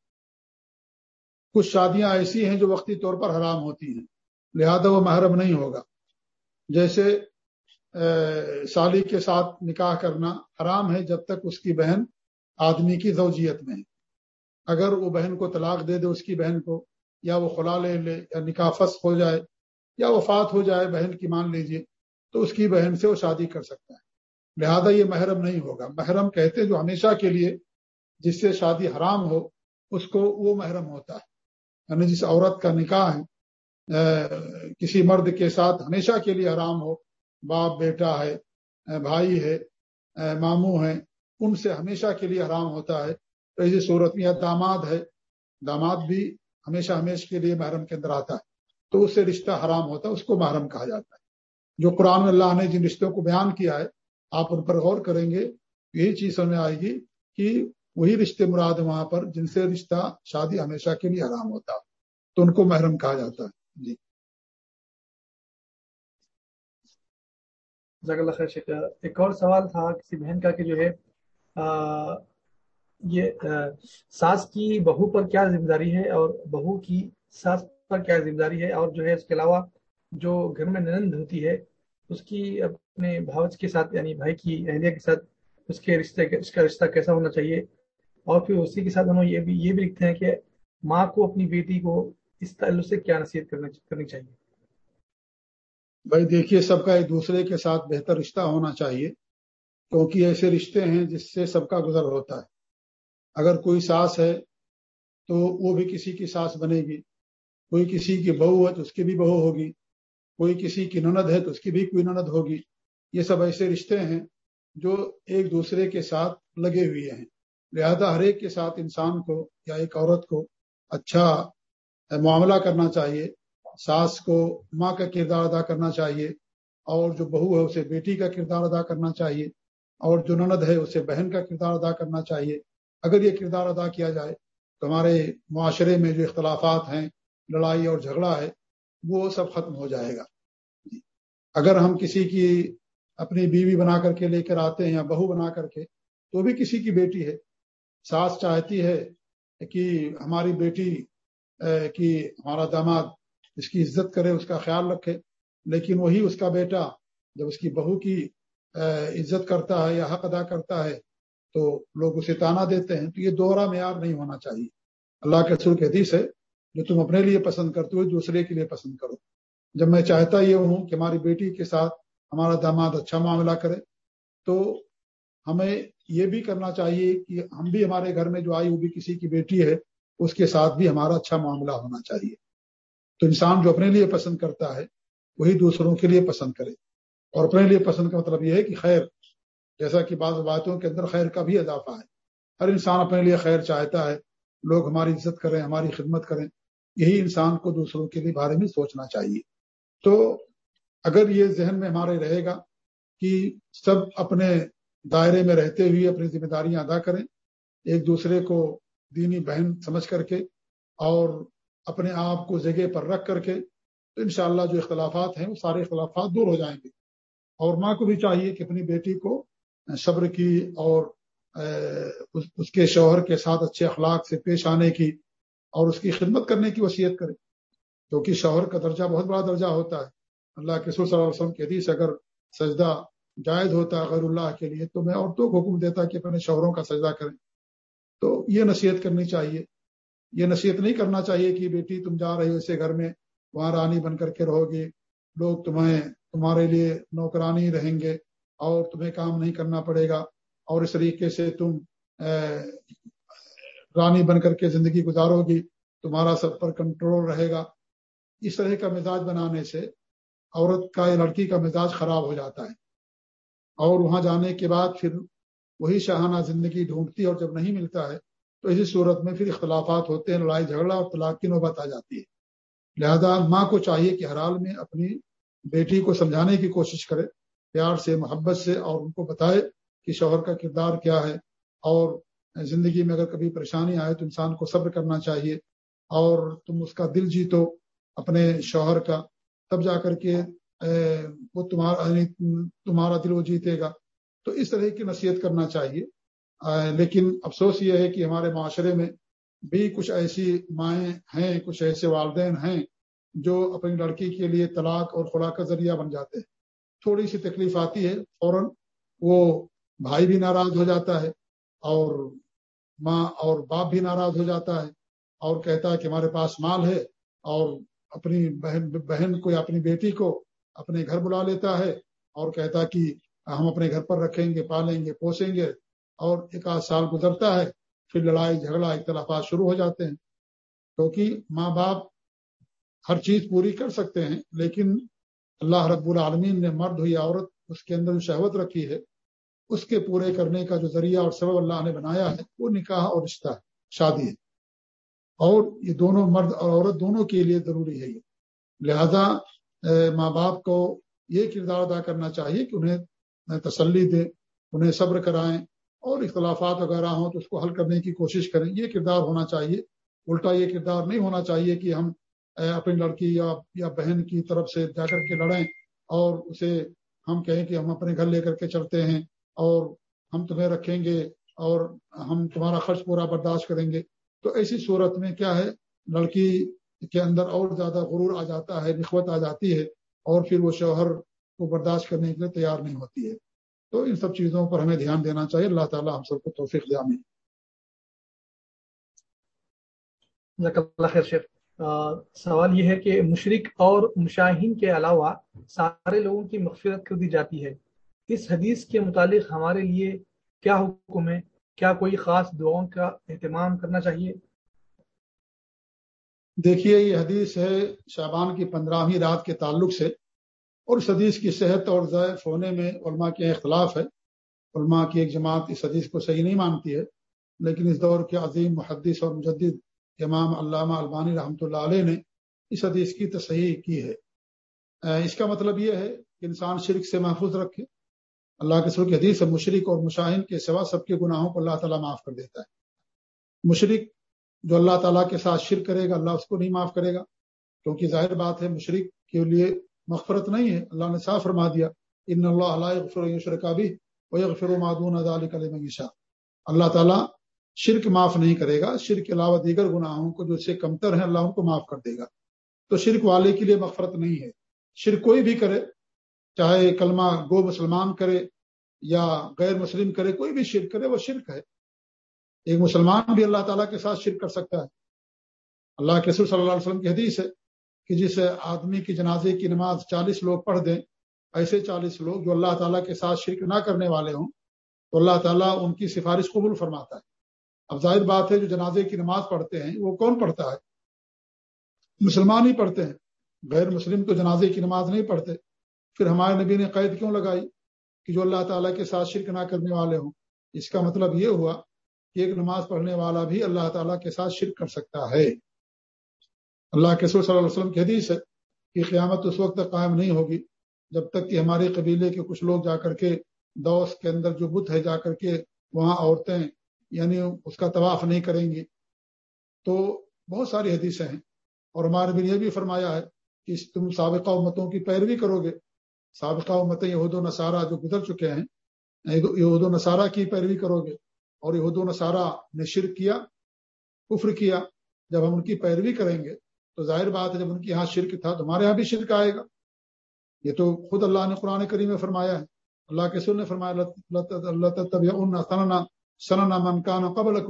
کچھ شادیاں ایسی ہیں جو وقتی طور پر حرام ہوتی ہیں، لہذا وہ محرم نہیں ہوگا۔ جیسے سالی کے ساتھ نکاح کرنا حرام ہے جب تک اس کی بہن آدمی کی زوجیت میں ہے۔ اگر وہ بہن کو طلاق دے دے اس کی بہن کو، یا وہ خلا لے لے، یا نکاح فس ہو جائے، یا وفات ہو جائے، بہن کی مان لیجیے تو اس کی بہن سے وہ شادی کر سکتا ہے۔ لہذا یہ محرم نہیں ہوگا۔ محرم کہتے جو ہمیشہ کے لیے جس سے شادی حرام ہو، اس کو وہ محرم ہوتا ہے۔ یعنی جس عورت کا نکاح ہے کسی مرد کے ساتھ ہمیشہ کے لیے حرام ہو باپ بیٹا ہے بھائی ہے ماموں ہے ان سے ہمیشہ کے لیے حرام ہوتا ہے۔ تو ایسی صورت میں یا داماد ہے۔ داماد بھی ہمیشہ ہمیشہ کے لیے محرم کے اندر آتا ہے۔ تو اس سے رشتہ حرام ہوتا ہے، اس کو محرم کہا جاتا ہے۔ جو قرآن اللہ نے جن رشتوں کو بیان کیا ہے، آپ ان پر غور کریں گے، یہی چیز سمجھ آئے گی کہ وہی رشتے مراد وہاں پر جن سے رشتہ شادی ہمیشہ کے لیے حرام ہوتا ہے۔ تو ان کو محرم کہا جاتا ہے۔ جی۔ اللہ خیر ایک اور سوال تھا، کسی بہن کا کہ جو ہے یہ ساس کی بہو پر کیا ذمہ داری ہے اور بہو کی ساس پر کیا ذمہ داری ہے؟ اور جو ہے، اس کے علاوہ جو گھر میں ننند ہوتی ہے، اس کی اپنے بھاوچ کے ساتھ یعنی بھائی کی اہلیہ کے ساتھ اس کے رشتے، اس کا رشتہ کیسا ہونا چاہیے؟ اور پھر اسی کے ساتھ انہوں یہ بھی یہ بھی لکھتے ہیں کہ ماں کو اپنی بیٹی کو اس تعلق سے کیا نصیحت کرنی چاہیے؟ بھائی دیکھیے، سب کا ایک دوسرے کے ساتھ بہتر رشتہ ہونا چاہیے، کیونکہ ایسے رشتے ہیں جس سے سب کا گزر ہوتا ہے۔ اگر کوئی ساس ہے تو وہ بھی کسی کی ساس بنے گی۔ کوئی کسی کی بہو ہے تو اس کی بھی بہو ہوگی۔ کوئی کسی کی نند ہے تو اس کی بھی کوئی نند ہوگی۔ یہ سب ایسے رشتے ہیں جو ایک دوسرے کے ساتھ لگے ہوئے ہیں۔ لہذا ہر ایک کے ساتھ انسان کو یا ایک عورت کو اچھا معاملہ کرنا چاہیے۔ ساس کو ماں کا کردار ادا کرنا چاہیے اور جو بہو ہے اسے بیٹی کا کردار ادا کرنا چاہیے اور جو نند ہے اسے بہن کا کردار ادا کرنا چاہیے۔ اگر یہ کردار ادا کیا جائے تو ہمارے معاشرے میں جو اختلافات ہیں، لڑائی اور جھگڑا ہے، وہ سب ختم ہو جائے گا۔ اگر ہم کسی کی اپنی بیوی بنا کر کے لے کر آتے ہیں یا بہو بنا کر کے، تو بھی کسی کی بیٹی ہے۔ ساس چاہتی ہے کہ ہماری بیٹی کی ہمارا داماد اس کی عزت کرے، اس کا خیال رکھے۔ لیکن وہی اس کا بیٹا جب اس کی بہو کی عزت کرتا ہے یا حق ادا کرتا ہے، تو لوگ اسے تانا دیتے ہیں۔ تو یہ دوہرا معیار نہیں ہونا چاہیے۔ اللہ کے سر کے حدیث ہے، جو تم اپنے لیے پسند کرتے ہو، دوسرے کے لیے پسند کرو۔ جب میں چاہتا یہ ہوں کہ ہماری بیٹی کے ساتھ ہمارا داماد اچھا معاملہ کرے، تو ہمیں یہ بھی کرنا چاہیے کہ ہم بھی ہمارے گھر میں جو آئی وہ بھی کسی کی بیٹی ہے، اس کے ساتھ بھی ہمارا اچھا معاملہ ہونا چاہیے۔ تو انسان جو اپنے لیے پسند کرتا ہے، وہی دوسروں کے لیے پسند کرے۔ اور اپنے لیے پسند کا مطلب یہ ہے کہ خیر، جیسا کہ بعض باتوں کے اندر خیر کا بھی اضافہ ہے۔ ہر انسان اپنے لیے خیر چاہتا ہے، لوگ ہماری عزت کریں، ہماری خدمت کریں۔ یہی انسان کو دوسروں کے لیے بارے میں سوچنا چاہیے۔ تو اگر یہ ذہن میں ہمارے رہے گا کہ سب اپنے دائرے میں رہتے ہوئے اپنی ذمہ داریاں ادا کریں، ایک دوسرے کو دینی بہن سمجھ کر کے اور اپنے آپ کو جگہ پر رکھ کر کے تو انشاءاللہ جو اختلافات ہیں وہ سارے اختلافات دور ہو جائیں گے۔ اور ماں کو بھی چاہیے کہ اپنی بیٹی کو صبر کی اور اس کے شوہر کے ساتھ اچھے اخلاق سے پیش آنے کی اور اس کی خدمت کرنے کی وصیت کرے۔ کیونکہ شوہر کا درجہ بہت بڑا درجہ ہوتا ہے۔ اللہ کے صلی اللہ علیہ وسلم کی حدیث اگر سجدہ جائز ہوتا ہے غیر اللہ کے لیے تو میں عورتوں کو حکم دیتا کہ اپنے شوہروں کا سجدہ کریں۔ تو یہ نصیحت کرنی چاہیے۔ یہ نصیحت نہیں کرنا چاہیے کہ بیٹی تم جا رہی ہو اسے گھر میں، وہاں رانی بن کر کے رہو گے۔ لوگ تمہیں، تمہارے لیے نوکرانی رہیں گے اور تمہیں کام نہیں کرنا پڑے گا۔ اور اس طریقے سے تم رانی بن کر کے زندگی گزارو گی۔ تمہارا سب پر کنٹرول رہے گا۔ اس طرح کا مزاج بنانے سے عورت کا یا لڑکی کا مزاج خراب ہو جاتا ہے۔ اور وہاں جانے کے بعد پھر وہی شاہانہ زندگی ڈھونڈتی اور جب نہیں ملتا ہے تو اسی صورت میں پھر اختلافات ہوتے ہیں، لڑائی جھگڑا اور طلاق کی نوبت آ جاتی ہے۔ لہذا ماں کو چاہیے کہ ہر حال میں اپنی بیٹی کو سمجھانے کی کوشش کرے، پیار سے، محبت سے اور ان کو بتائے کہ شوہر کا کردار کیا ہے۔ اور زندگی میں اگر کبھی پریشانی آئے تو انسان کو صبر کرنا چاہیے۔ اور تم اس کا دل جیتو اپنے شوہر کا، تب جا کر کے وہ تمہارا یعنی تمہارا دل وہ جیتے گا۔ تو اس طرح کی نصیحت کرنا چاہیے۔ لیکن افسوس یہ ہے کہ ہمارے معاشرے میں بھی کچھ ایسی مائیں ہیں، کچھ ایسے والدین ہیں جو اپنی لڑکی کے لیے طلاق اور خلا کا ذریعہ بن جاتے ہیں۔ تھوڑی سی تکلیف آتی ہے فوراً، وہ بھائی بھی ناراض ہو جاتا ہے اور ماں اور باپ بھی ناراض ہو جاتا ہے اور کہتا ہے کہ ہمارے پاس مال ہے اور اپنی بہن بہن کو یا اپنی بیٹی کو اپنے گھر بلا لیتا ہے اور کہتا کہ ہم اپنے گھر پر رکھیں گے، پالیں گے، پوسیں گے۔ اور ایک آدھ سال گزرتا ہے، پھر لڑائی، جھگڑا اختلافات شروع ہو جاتے ہیں۔ کیونکہ ماں باپ ہر چیز پوری کر سکتے ہیں، لیکن اللہ رب العالمین نے مرد ہوئی عورت اس کے اندر جو شہوت رکھی ہے، اس کے پورے کرنے کا جو ذریعہ اور سبب اللہ نے بنایا ہے، وہ نکاح اور رشتہ ہے، شادی ہے۔ اور یہ دونوں مرد اور عورت دونوں کے لیے ضروری ہے یہ۔ لہذا ماں باپ کو یہ کردار ادا کرنا چاہیے کہ انہیں تسلی دے انہیں صبر کرائیں اور اختلافات وغیرہ ہوں تو اس کو حل کرنے کی کوشش کریں۔ یہ کردار ہونا چاہیے۔ الٹا یہ کردار نہیں ہونا چاہیے کہ ہم اپنی لڑکی یا یا بہن کی طرف سے جا کر کے لڑیں اور اسے ہم کہیں کہ ہم اپنے گھر لے کر کے چلتے ہیں اور ہم تمہیں رکھیں گے اور ہم تمہارا خرچ پورا برداشت کریں گے۔ تو ایسی صورت میں کیا ہے؟ لڑکی کے اندر اور زیادہ غرور آ جاتا ہے نخوت آ جاتی ہے اور پھر وہ شوہر کو برداشت کرنے کے لیے تیار نہیں ہوتی ہے۔ تو ان سب چیزوں پر ہمیں دھیان دینا چاہیے۔ اللہ تعالیٰ ہم سب کو توفیق دیا خیر شیخ۔ سوال یہ ہے کہ مشرق اور مشاہین کے علاوہ سارے لوگوں کی مغفرت کر دی جاتی ہے۔ اس حدیث کے متعلق ہمارے لیے کیا حکم ہے؟ کیا کوئی خاص دعاؤں کا اہتمام کرنا چاہیے؟ دیکھیے یہ حدیث ہے شعبان کی پندرہویں رات کے تعلق سے۔ اور اس حدیث کی صحت اور ضعف ہونے میں علماء کے اختلاف ہے۔ علماء کی ایک جماعت اس حدیث کو صحیح نہیں مانتی ہے، لیکن اس دور کے عظیم محدث اور مجدد امام علامہ البانی رحمۃ اللہ علیہ نے اس حدیث کی تصحیح کی ہے۔ اس کا مطلب یہ ہے کہ انسان شرک سے محفوظ رکھے۔ اللہ کے سر کی حدیث مشرق اور مشاہن کے سوا سب کے گناہوں کو اللہ تعالیٰ معاف کر دیتا ہے۔ مشرق جو اللہ تعالیٰ کے ساتھ شرک کرے گا، اللہ اس کو نہیں معاف کرے گا۔ کیونکہ ظاہر بات ہے مشرق کے لیے مغفرت نہیں ہے، اللہ نے صاف فرما دیا، ان اللہ علیہ بھی غفر و معدون اللہ تعالیٰ شرک معاف نہیں کرے گا، شرک کے علاوہ دیگر گناہوں کو جو سے کمتر ہیں، اللہ ان کو معاف کر دے گا۔ تو شرک والے کے لیے مغفرت نہیں ہے۔ شرک کوئی بھی کرے، چاہے کلمہ گو مسلمان کرے یا غیر مسلم کرے، کوئی بھی شرک کرے، وہ شرک ہے۔ ایک مسلمان بھی اللہ تعالیٰ کے ساتھ شرک کر سکتا ہے۔ اللہ کے صلی اللہ علیہ وسلم کی حدیث ہے کہ جس آدمی کی جنازے کی نماز چالیس لوگ پڑھ دیں، ایسے چالیس لوگ جو اللہ تعالیٰ کے ساتھ شرک نہ کرنے والے ہوں، تو اللہ تعالیٰ ان کی سفارش قبول فرماتا ہے۔ اب ظاہر بات ہے، جو جنازے کی نماز پڑھتے ہیں، وہ کون پڑھتا ہے؟ مسلمان ہی پڑھتے ہیں۔ غیر مسلم تو جنازے کی نماز نہیں پڑھتے۔ پھر ہمارے نبی نے قید کیوں لگائی کہ جو اللہ تعالیٰ کے ساتھ شرک نہ کرنے والے ہوں؟ اس کا مطلب یہ ہوا کہ ایک نماز پڑھنے والا بھی اللہ تعالیٰ کے ساتھ شرک کر سکتا ہے۔ اللہ کے صلی اللہ علیہ وسلم کی حدیث ہے کہ قیامت اس وقت تک قائم نہیں ہوگی جب تک کہ ہمارے قبیلے کے کچھ لوگ جا کر کے دوست کے اندر جو بت ہے جا کر کے وہاں عورتیں یعنی اس کا طواف نہیں کریں گی۔ تو بہت ساری حدیثیں ہیں۔ اور ہمارے بھی یہ بھی فرمایا ہے کہ تم سابقہ امتوں کی پیروی کرو گے۔ سابقہ امتیں یہود و نصارہ جو گزر چکے ہیں، یہود و نصارہ کی پیروی کرو گے۔ اور یہود و نصارہ نے شرک کیا، کفر کیا۔ جب ہم ان کی پیروی کریں گے تو ظاہر بات ہے جب ان کے یہاں شرک تھا تو یہاں بھی شرک آئے گا۔ یہ تو خود اللہ نے قرآن کریم میں فرمایا ہے۔ اللہ کے سر نے فرمایا سننا منکان قبل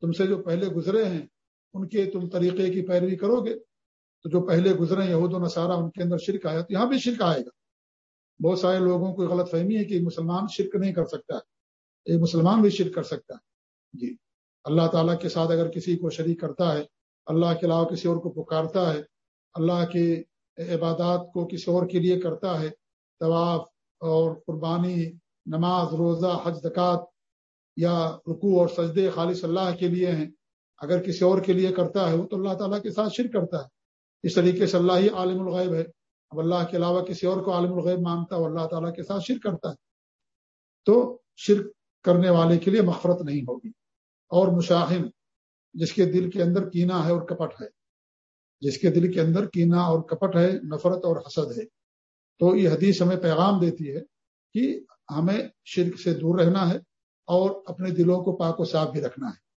تم سے جو پہلے گزرے ہیں، ان کے تم طریقے کی پیروی کرو گے۔ تو جو پہلے گزرے یہود و نصارہ، ان کے اندر شرک آیا، تو یہاں بھی شرک آئے گا۔ بہت سارے لوگوں کو غلط فہمی ہے کہ ایک مسلمان شرک نہیں کر سکتا۔ ہے ایک مسلمان بھی شرک کر سکتا ہے۔ جی۔ اللہ تعالیٰ کے ساتھ اگر کسی کو شریک کرتا ہے اللہ کے علاوہ کسی اور کو پکارتا ہے، اللہ کی عبادات کو کسی اور کے لیے کرتا ہے، طواف اور قربانی، نماز، روزہ، حج، زکوٰۃ یا رکوع اور سجدے خالص اللہ کے لیے ہیں۔ اگر کسی اور کے لیے کرتا ہے وہ تو اللہ تعالیٰ کے ساتھ شرک کرتا ہے۔ اس طریقے سے اللہ ہی عالم الغیب ہے۔ اب اللہ کے علاوہ کسی اور کو عالم الغیب مانتا ہے اللہ تعالیٰ کے ساتھ شرک کرتا ہے۔ تو شرک کرنے والے کے لیے مغفرت نہیں ہوگی۔ اور مشاہم جس کے دل کے اندر کینا ہے اور کپٹ ہے۔ جس کے دل کے اندر کینا اور کپٹ ہے، نفرت اور حسد ہے۔ تو یہ حدیث ہمیں پیغام دیتی ہے کہ ہمیں شرک سے دور رہنا ہے اور اپنے دلوں کو پاک و صاف بھی رکھنا ہے۔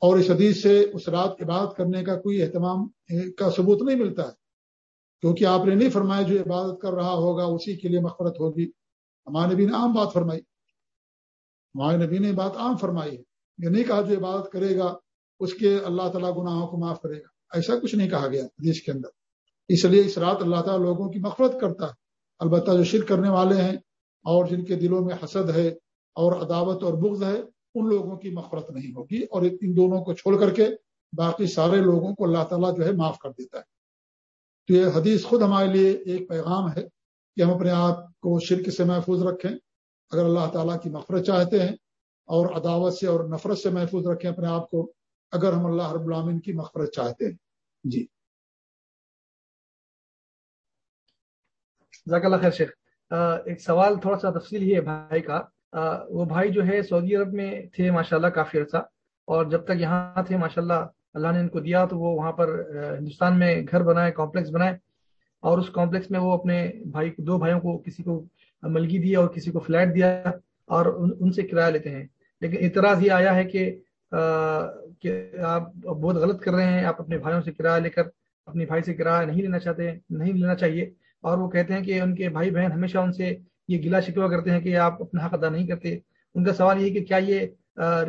اور اس حدیث سے اس رات عبادت کرنے کا کوئی اہتمام کا ثبوت نہیں ملتا ہے۔ کیونکہ آپ نے نہیں فرمایا جو عبادت کر رہا ہوگا اسی کے لیے مغفرت ہوگی۔ ہمارے نبی نے عام بات فرمائی۔ ہمارے نبی نے بات عام فرمائی ہے۔ یہ نہیں کہا جو عبادت کرے گا اس کے اللہ تعالیٰ گناہوں کو معاف کرے گا۔ ایسا کچھ نہیں کہا گیا حدیث کے اندر۔ اس لیے اس رات اللہ تعالیٰ لوگوں کی مغفرت کرتا ہے۔ البتہ جو شرک کرنے والے ہیں اور جن کے دلوں میں حسد ہے اور عداوت اور بغض ہے، ان لوگوں کی مغفرت نہیں ہوگی اور ان دونوں کو چھوڑ کر کے باقی سارے لوگوں کو اللہ تعالیٰ جو ہے معاف کر دیتا ہے۔ تو یہ حدیث خود ہمارے لیے ایک پیغام ہے کہ ہم اپنے آپ کو شرک سے محفوظ رکھیں۔ اگر اللہ تعالیٰ کی مغفرت چاہتے ہیں اور عداوت سے اور نفرت سے محفوظ رکھیں، اپنے آپ کو اگر ہم اللہ رب العامن کی مغفرت چاہتے ہیں۔ جی۔ اللہ خیر شیخ۔ ایک سوال تھوڑا سا تفصیل ہی ہے بھائی کا۔ وہ بھائی جو ہے سعودی عرب میں تھے ماشاء اللہ کافی عرصہ۔ اور جب تک یہاں تھے ماشاء اللہ اللہ نے ان کو دیا تو وہ وہاں پر ہندوستان میں گھر بنائے، کمپلیکس بنائے۔ اور اس کمپلیکس میں وہ اپنے بھائی، دو بھائیوں کو کسی کو ملگی دیا اور کسی کو فلیٹ دیا اور ان سے کرایہ لیتے ہیں۔ لیکن اعتراض یہ آیا ہے کہ کہ آپ بہت غلط کر رہے ہیں، آپ اپنے بھائیوں سے کرایہ لے کر اپنی بھائی سے کرایہ نہیں لینا چاہتے، نہیں لینا چاہیے۔ اور وہ کہتے ہیں کہ ان کے بھائی بہن ہمیشہ ان سے یہ گلا شکوا کرتے ہیں کہ آپ اپنا حق ادا نہیں کرتے۔ ان کا سوال یہ کہ کیا یہ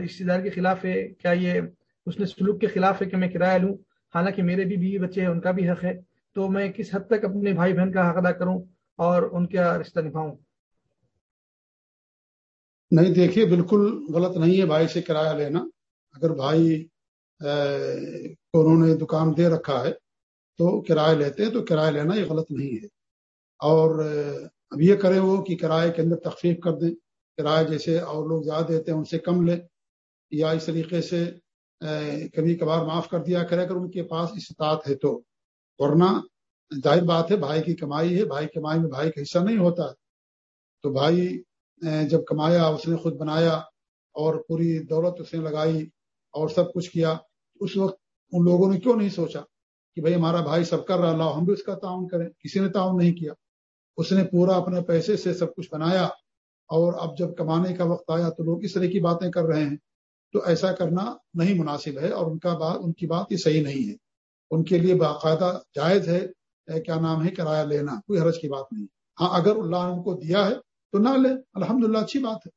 رشتے دار کے خلاف ہے؟ کیا یہ اس نے سلوک کے خلاف ہے کہ میں کرایہ لوں؟ حالانکہ میرے بھی بیوی بچے ہیں، ان کا بھی حق ہے۔ تو میں کس حد تک اپنے بھائی بہن کا حق ادا کروں اور ان کا رشتہ نبھاؤں؟ نہیں، دیکھیے، بالکل غلط نہیں ہے بھائی سے کرایہ لینا۔ اگر بھائی کو انہوں نے دکان دے رکھا ہے تو کرایہ لیتے ہیں، تو کرایہ لینا یہ غلط نہیں ہے۔ اور اب یہ کرے وہ کہ کرائے کے اندر تخفیف کر دیں۔ کرایہ جیسے اور لوگ زیادہ دیتے ہیں، ان سے کم لیں۔ یا اس طریقے سے کبھی کبھار معاف کر دیا کرے اگر ان کے پاس استطاعت ہے تو۔ ورنہ ظاہر بات ہے، بھائی کی کمائی ہے، بھائی کمائی میں بھائی کا حصہ نہیں ہوتا۔ تو بھائی جب کمایا، اس نے خود بنایا اور پوری دولت اس نے لگائی اور سب کچھ کیا، اس وقت ان لوگوں نے کیوں نہیں سوچا کہ بھائی ہمارا بھائی سب کر رہا اللہ ہم بھی اس کا تعاون کریں؟ کسی نے تعاون نہیں کیا۔ اس نے پورا اپنے پیسے سے سب کچھ بنایا اور اب جب کمانے کا وقت آیا تو لوگ اس طرح کی باتیں کر رہے ہیں۔ تو ایسا کرنا نہیں مناسب ہے اور ان کا بات ان کی بات یہ صحیح نہیں ہے۔ ان کے لیے باقاعدہ جائز ہے کیا نام ہے کرایہ لینا، کوئی حرج کی بات نہیں۔ ہاں اگر اللہ نے ان کو دیا ہے تو نہ لے۔ الحمد اچھی بات ہے۔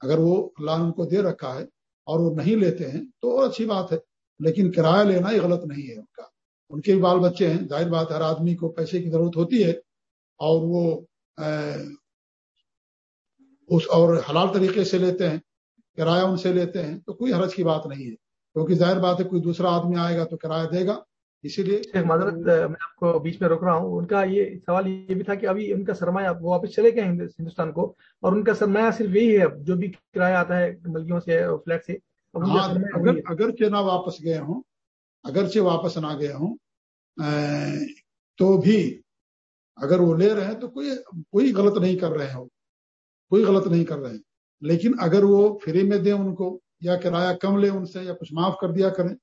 اگر وہ اللہ نے ان کو دے رکھا ہے اور وہ نہیں لیتے ہیں، تو اور اچھی بات ہے۔ لیکن کرایہ لینا ہی غلط نہیں ہے ان کا۔ ان کے بھی بال بچے ہیں۔ ظاہر بات ہر آدمی کو پیسے کی ضرورت ہوتی ہے اور وہ اس اور حلال طریقے سے لیتے ہیں، کرایہ ان سے لیتے ہیں، تو کوئی حرج کی بات نہیں ہے۔ کیونکہ ظاہر بات ہے، کوئی دوسرا آدمی آئے گا تو کرایہ دے گا۔ اسی لیے معذرت میں آپ کو بیچ میں روک رہا ہوں۔ ان کا یہ سوال یہ بھی تھا کہ ابھی ان کا سرمایہ وہ واپس چلے گئے ہندوستان کو اور ان کا سرمایہ صرف یہی ہے جو بھی کرایہ آتا ہے ملکیوں سے فلیٹ سے ہاں، اگر اگرچہ نہ واپس گئے ہوں اگرچہ واپس نہ گئے ہوں تو بھی اگر وہ لے رہے ہیں تو کوئی کوئی غلط نہیں کر رہے ہوں کوئی غلط نہیں کر رہے ہیں۔ لیکن اگر وہ فری میں دیں ان کو یا کرایہ کم لیں ان سے یا کچھ معاف کر دیا کریں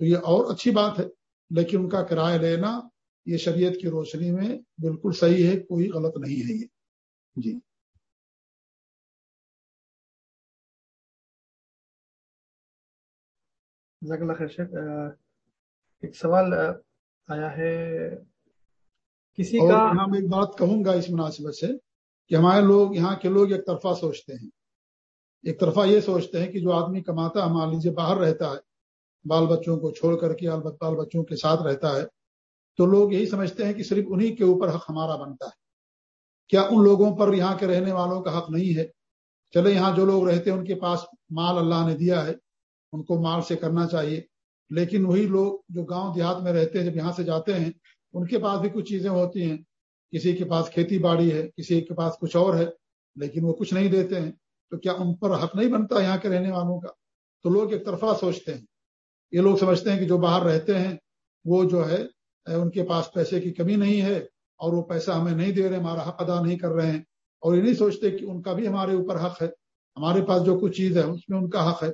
تو یہ اور اچھی بات ہے۔ لیکن ان کا کرایہ لینا یہ شریعت کی روشنی میں بالکل صحیح ہے کوئی غلط نہیں ہے یہ۔ جی۔ ایک سوال آیا ہے۔ کسی کا یہاں میں ایک بات کہوں گا اس مناسبت سے کہ ہمارے لوگ یہاں کے لوگ ایک طرفہ سوچتے ہیں۔ ایک طرفہ یہ سوچتے ہیں کہ جو آدمی کماتا ہے مان لیجیے باہر رہتا ہے بال بچوں کو چھوڑ کر کے بال بچوں کے ساتھ رہتا ہے، تو لوگ یہی سمجھتے ہیں کہ صرف انہی کے اوپر حق ہمارا بنتا ہے۔ کیا ان لوگوں پر یہاں کے رہنے والوں کا حق نہیں ہے؟ چلے، یہاں جو لوگ رہتے ہیں، ان کے پاس مال اللہ نے دیا ہے، ان کو مال سے کرنا چاہیے۔ لیکن وہی لوگ جو گاؤں دیہات میں رہتے ہیں، جب یہاں سے جاتے ہیں، ان کے پاس بھی کچھ چیزیں ہوتی ہیں۔ کسی کے پاس کھیتی باڑی ہے، کسی کے پاس کچھ اور ہے، لیکن وہ کچھ نہیں دیتے ہیں۔ تو کیا ان پر حق نہیں بنتا یہاں کے رہنے والوں کا؟ تو لوگ ایک طرفہ سوچتے ہیں۔ یہ لوگ سمجھتے ہیں کہ جو باہر رہتے ہیں، وہ جو ہے ان کے پاس پیسے کی کمی نہیں ہے اور وہ پیسہ ہمیں نہیں دے رہے، ہمارا حق ادا نہیں کر رہے ہیں۔ اور یہ نہیں سوچتے کہ ان کا بھی ہمارے اوپر حق ہے۔ ہمارے پاس جو کچھ چیز ہے، اس میں ان کا حق ہے۔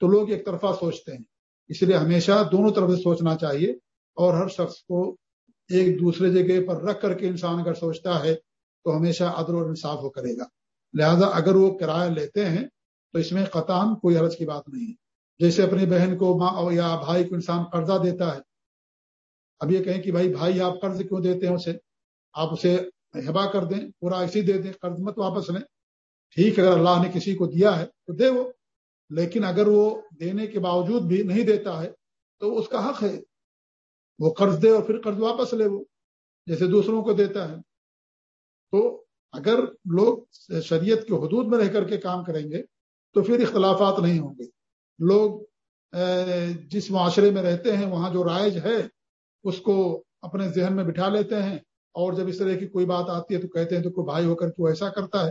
تو لوگ ایک طرفہ سوچتے ہیں۔ اس لیے ہمیشہ دونوں طرف سے سوچنا چاہیے اور ہر شخص کو ایک دوسرے جگہ پر رکھ کر کے انسان اگر سوچتا ہے، تو ہمیشہ عدل اور انصاف ہو کرے گا۔ لہذا اگر وہ کرایہ لیتے ہیں، تو اس میں قطان کوئی عرض کی بات نہیں ہے۔ جیسے اپنی بہن کو ماں یا بھائی کو انسان قرضہ دیتا ہے۔ اب یہ کہیں کہ بھائی بھائی آپ قرض کیوں دیتے ہیں اسے؟ آپ اسے ہبا کر دیں، پورا ایسی دے دیں، قرض مت واپس لیں۔ ٹھیک اگر اللہ نے کسی کو دیا ہے تو دے وہ۔ لیکن اگر وہ دینے کے باوجود بھی نہیں دیتا ہے تو اس کا حق ہے۔ وہ قرض دے اور پھر قرض واپس لے وہ، جیسے دوسروں کو دیتا ہے۔ تو اگر لوگ شریعت کے حدود میں رہ کر کے کام کریں گے تو پھر اختلافات نہیں ہوں گے۔ لوگ جس معاشرے میں رہتے ہیں، وہاں جو رائج ہے، اس کو اپنے ذہن میں بٹھا لیتے ہیں۔ اور جب اس طرح کی کوئی بات آتی ہے تو کہتے ہیں تو کوئی بھائی ہو کر کے وہ ایسا کرتا ہے؟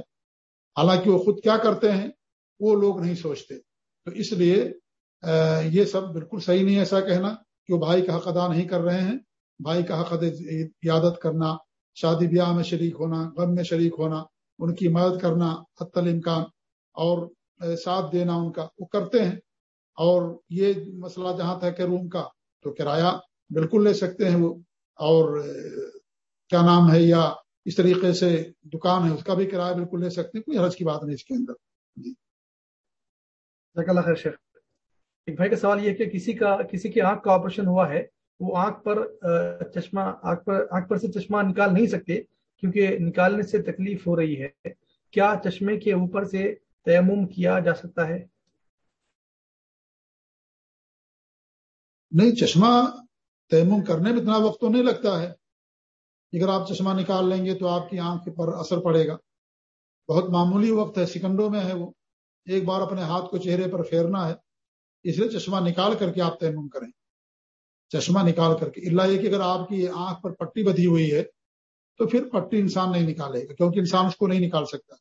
حالانکہ وہ خود کیا کرتے ہیں؟ وہ لوگ نہیں سوچتے۔ تو اس لیے یہ سب بالکل صحیح نہیں ایسا کہنا کہ وہ بھائی کا حق ادا نہیں کر رہے ہیں۔ بھائی کا حق عیادت کرنا، شادی بیاہ میں شریک ہونا، غم میں شریک ہونا، ان کی مدد کرنا حت الامکان اور ساتھ دینا ان کا، وہ کرتے ہیں۔ اور یہ مسئلہ جہاں تک ہے روم کا تو کرایہ بالکل لے سکتے ہیں وہ اور کیا نام ہے یا اس طریقے سے دکان ہے اس کا بھی کرایہ بالکل لے سکتے ہیں، کوئی حرج کی بات نہیں اس کے اندر۔ جی۔ خیر ایک بھائی کا سوال یہ کہ کسی کا، کسی کی آنکھ کا آپریشن ہوا ہے، وہ آنکھ پر چشمہ، آنکھ پر آنکھ پر سے چشمہ نکال نہیں سکتے کیونکہ نکالنے سے تکلیف ہو رہی ہے۔ کیا چشمے کے اوپر سے تیمم کیا جا سکتا ہے؟ نہیں، چشمہ تیمم کرنے میں اتنا وقت تو نہیں لگتا ہے۔ اگر آپ چشمہ نکال لیں گے تو آپ کی آنکھ پر اثر پڑے گا۔ بہت معمولی وقت ہے، سیکنڈوں میں ہے وہ۔ ایک بار اپنے ہاتھ کو چہرے پر پھیرنا ہے، اس لیے چشمہ نکال کر کے آپ تیمم کریں۔ چشمہ نکال کر کے، اللہ یہ کہ اگر آپ کی آنکھ پر پٹی بدھی ہوئی ہے، تو پھر پٹی انسان نہیں نکالے گا، کیونکہ انسان اس کو نہیں نکال سکتا۔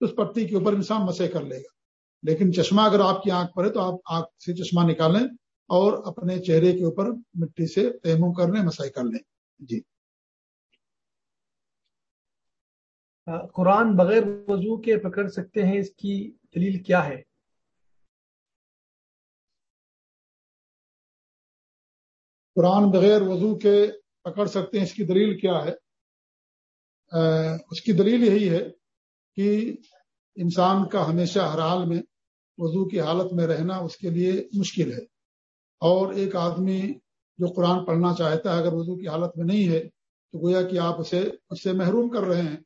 اس پٹی کے اوپر انسان مسے کر لے گا۔ لیکن چشمہ اگر آپ کی آنکھ پر ہے تو آپ آنکھ سے چشمہ نکالیں۔ اور اپنے چہرے کے اوپر مٹی سے تیمم کر لیں مسائی کر لیں۔ جی۔ قرآن بغیر وضو کے پکڑ سکتے ہیں اس کی دلیل کیا ہے؟ قرآن بغیر وضو کے پکڑ سکتے ہیں اس کی دلیل کیا ہے؟ اس کی دلیل یہی ہے کہ انسان کا ہمیشہ ہر حال میں وضو کی حالت میں رہنا اس کے لیے مشکل ہے۔ اور ایک آدمی جو قرآن پڑھنا چاہتا ہے، اگر وضو کی حالت میں نہیں ہے، تو گویا کہ آپ اسے، اس سے محروم کر رہے ہیں۔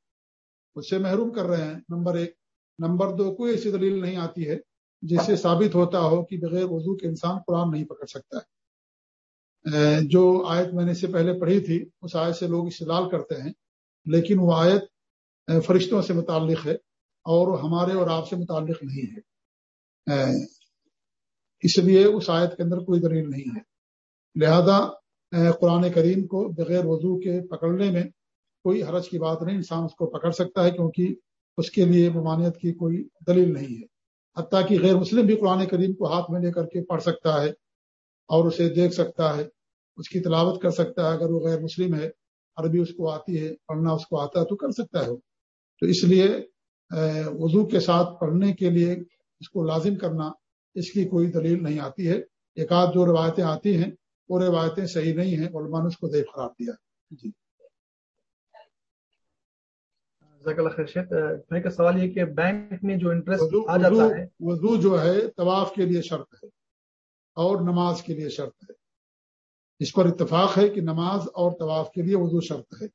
اس سے محروم کر رہے ہیں۔ نمبر ایک۔ نمبر دو، کوئی ایسی دلیل نہیں آتی ہے جس سے ثابت ہوتا ہو کہ بغیر وضو کے انسان قرآن نہیں پکڑ سکتا ہے۔ جو آیت میں نے اس سے پہلے پڑھی تھی، اس آیت سے لوگ استدلال کرتے ہیں، لیکن وہ آیت فرشتوں سے متعلق ہے اور ہمارے اور آپ سے متعلق نہیں ہے۔ اس لیے اس آیت کے اندر کوئی دلیل نہیں ہے۔ لہذا قرآن کریم کو بغیر وضو کے پکڑنے میں کوئی حرج کی بات نہیں، انسان اس کو پکڑ سکتا ہے کیونکہ اس کے لیے ممانعت کی کوئی دلیل نہیں ہے۔ حتیٰ کہ غیر مسلم بھی قرآن کریم کو ہاتھ میں لے کر کے پڑھ سکتا ہے اور اسے دیکھ سکتا ہے، اس کی تلاوت کر سکتا ہے۔ اگر وہ غیر مسلم ہے، عربی اس کو آتی ہے، پڑھنا اس کو آتا ہے تو کر سکتا ہے۔ تو اس لیے وضو کے ساتھ پڑھنے کے لیے اس کو لازم کرنا اس کی کوئی دلیل نہیں آتی ہے۔ ایک آدھ جو روایتیں آتی ہیں وہ روایتیں صحیح نہیں ہیں علماء نے اس کو دیکھ خراب دیا۔ جی۔ بھائی کا سوال یہ کہ بینک میں جو انٹرسٹ آ جاتا ہے۔ وضو جو ہے طواف کے لیے شرط ہے اور نماز کے لیے شرط ہے۔ اس پر اتفاق ہے کہ نماز اور طواف کے لیے وضو شرط ہے۔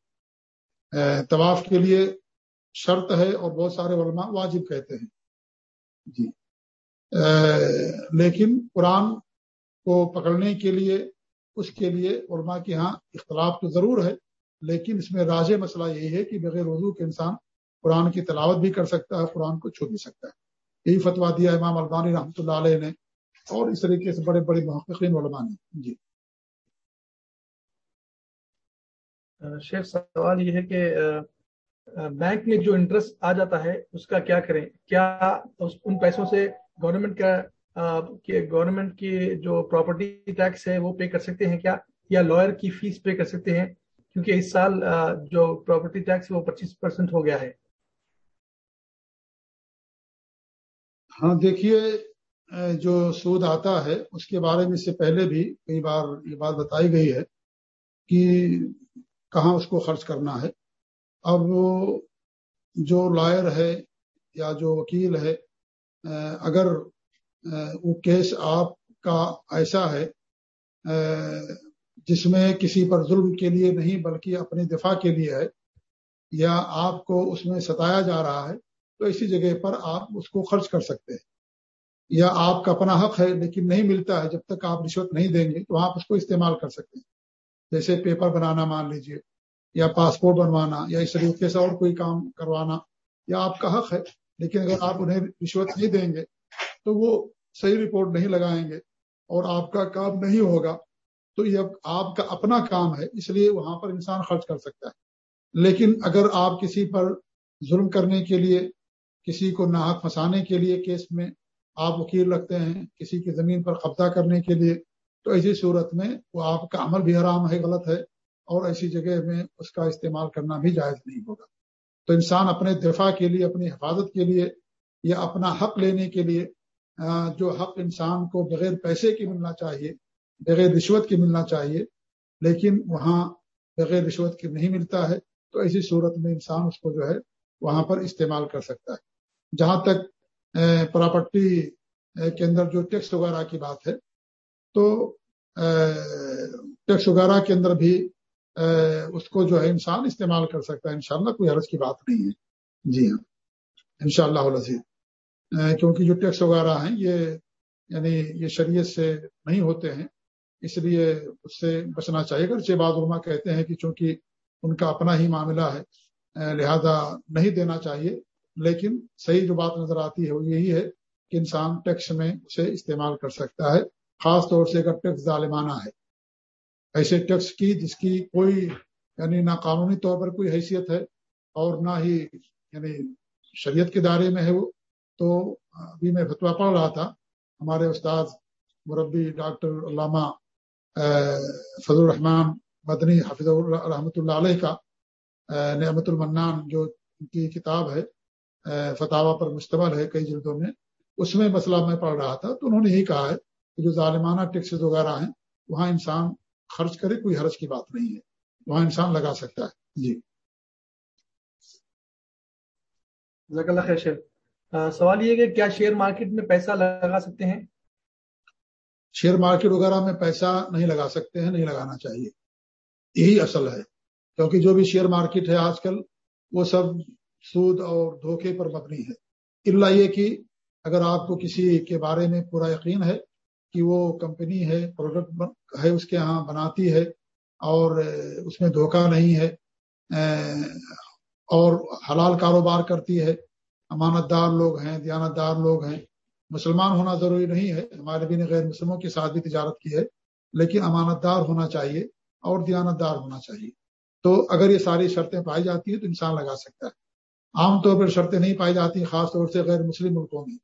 طواف کے لیے شرط ہے اور بہت سارے علماء واجب کہتے ہیں۔ جی۔ لیکن قرآن کو پکڑنے کے لیے، اس کے لیے علماء کے ہاں اختلاف تو ضرور ہے، لیکن اس میں راج مسئلہ یہی ہے کہ بغیر وضو کے انسان قرآن کی تلاوت بھی کر سکتا ہے، قرآن کو چھو بھی سکتا ہے۔ یہی فتوا دیا امام البانی رحمۃ اللہ علیہ نے، اور اس طریقے سے بڑے بڑے محققین علماء نے۔ جی۔ شیخ، سوال یہ ہے کہ بینک میں جو انٹرسٹ آ جاتا ہے، اس کا کیا کریں؟ کیا ان پیسوں سے گورنمنٹ کا گورنمنٹ کی جو پراپرٹی ٹیکس ہے وہ پے کر سکتے ہیں کیا؟ یا لائر کی فیس پے کر سکتے ہیں؟ کیونکہ اس سال جو پراپرٹی ٹیکس وہ پچیس پرسینٹ ہو گیا ہے۔ ہاں دیکھیے جو سود آتا ہے، اس کے بارے میں اس سے پہلے بھی کئی بار یہ بات بتائی گئی ہے کہ کہاں اس کو خرچ کرنا ہے۔ اب جو لائر ہے یا جو وکیل ہے اگر وہ کیس آپ کا ایسا ہے جس میں کسی پر ظلم کے لیے نہیں بلکہ اپنے دفاع کے لیے ہے، یا آپ کو اس میں ستایا جا رہا ہے، تو اسی جگہ پر آپ اس کو خرچ کر سکتے ہیں۔ یا آپ کا اپنا حق ہے لیکن نہیں ملتا ہے، جب تک آپ رشوت نہیں دیں گے، تو آپ اس کو استعمال کر سکتے ہیں۔ جیسے پیپر بنانا مان لیجیے، یا پاسپورٹ بنوانا، یا اس طریقے سے اور کوئی کام کروانا، یا آپ کا حق ہے۔ لیکن اگر آپ انہیں رشوت نہیں دیں گے تو وہ صحیح رپورٹ نہیں لگائیں گے اور آپ کا کام نہیں ہوگا تو یہ آپ کا اپنا کام ہے، اس لیے وہاں پر انسان خرچ کر سکتا ہے۔ لیکن اگر آپ کسی پر ظلم کرنے کے لیے، کسی کو ناحک پھنسانے کے لیے کیس میں آپ وکیل رکھتے ہیں، کسی کی زمین پر قبضہ کرنے کے لیے، تو ایسی صورت میں وہ آپ کا عمل بھی حرام ہے، غلط ہے اور ایسی جگہ میں اس کا استعمال کرنا بھی جائز نہیں ہوگا۔ تو انسان اپنے دفاع کے لیے، اپنی حفاظت کے لیے یا اپنا حق لینے کے لیے جو حق انسان کو بغیر پیسے کی ملنا چاہیے، بغیر رشوت کی ملنا چاہیے، لیکن وہاں بغیر رشوت کی نہیں ملتا ہے، تو ایسی صورت میں انسان اس کو جو ہے وہاں پر استعمال کر سکتا ہے۔ جہاں تک پراپرٹی کے اندر جو ٹیکس وغیرہ کی بات ہے، تو ٹیکس وغیرہ کے اندر بھی اس کو جو ہے انسان استعمال کر سکتا ہے، انشاءاللہ کوئی حرض کی بات نہیں ہے۔ جی ہاں۔ ان شاء اللہ کیونکہ جو ٹیکس وغیرہ ہیں، یہ یعنی یہ شریعت سے نہیں ہوتے ہیں، اس لیے اس سے بچنا چاہیے۔ اگر بعض علماء کہتے ہیں کہ چونکہ ان کا اپنا ہی معاملہ ہے لہذا نہیں دینا چاہیے۔ لیکن صحیح جو بات نظر آتی ہے، وہ یہی ہے کہ انسان ٹیکس میں اسے استعمال کر سکتا ہے، خاص طور سے اگر ٹیکس ظالمانہ ہے۔ ایسے ٹیکس کی جس کی کوئی یعنی نہ قانونی طور پر کوئی حیثیت ہے اور نہ ہی یعنی شریعت کے دائرے میں ہے وہ، تو ابھی میں فتوا پڑھ رہا تھا۔ ہمارے استاد مربی ڈاکٹر علامہ فضل الرحمان مدنی حفظ رحمۃ اللہ علیہ کا نعمت المنان جو ان کی کتاب ہے فتح پر مشتمل ہے کئی جلدوں میں، اس میں مسئلہ میں پڑھ رہا تھا۔ تو انہوں نے یہی کہا ہے کہ جو ظالمانہ ٹیکسز وغیرہ ہیں، وہاں انسان خرچ کرے کوئی حرج کی بات نہیں ہے۔ وہاں انسان لگا سکتا ہے۔ جی۔ اللہ خیر سوال یہ کہ کیا شیئر مارکیٹ میں پیسہ لگا سکتے ہیں؟ شیئر مارکیٹ وغیرہ میں پیسہ نہیں لگا سکتے ہیں نہیں لگانا چاہیے۔ یہی اصل ہے۔ کیونکہ جو بھی شیئر مارکیٹ ہے آج کل وہ سب سود اور دھوکے پر مبنی ہے۔ اللہ یہ کہ اگر آپ کو کسی کے بارے میں پورا یقین ہے کہ وہ کمپنی ہے پروڈکٹ ہے، اس کے ہاں بناتی ہے اور اس میں دھوکہ نہیں ہے اور حلال کاروبار کرتی ہے۔ امانت دار لوگ ہیں دیانت دار لوگ ہیں۔ مسلمان ہونا ضروری نہیں ہے، ہمارے بھی نے غیر مسلموں کے ساتھ بھی تجارت کی ہے، لیکن امانت دار ہونا چاہیے اور دیانت دار ہونا چاہیے۔ تو اگر یہ ساری شرطیں پائی جاتی ہیں تو انسان لگا سکتا ہے۔ عام طور پر شرطیں نہیں پائی جاتی، خاص طور سے غیر مسلم ملکوں میں۔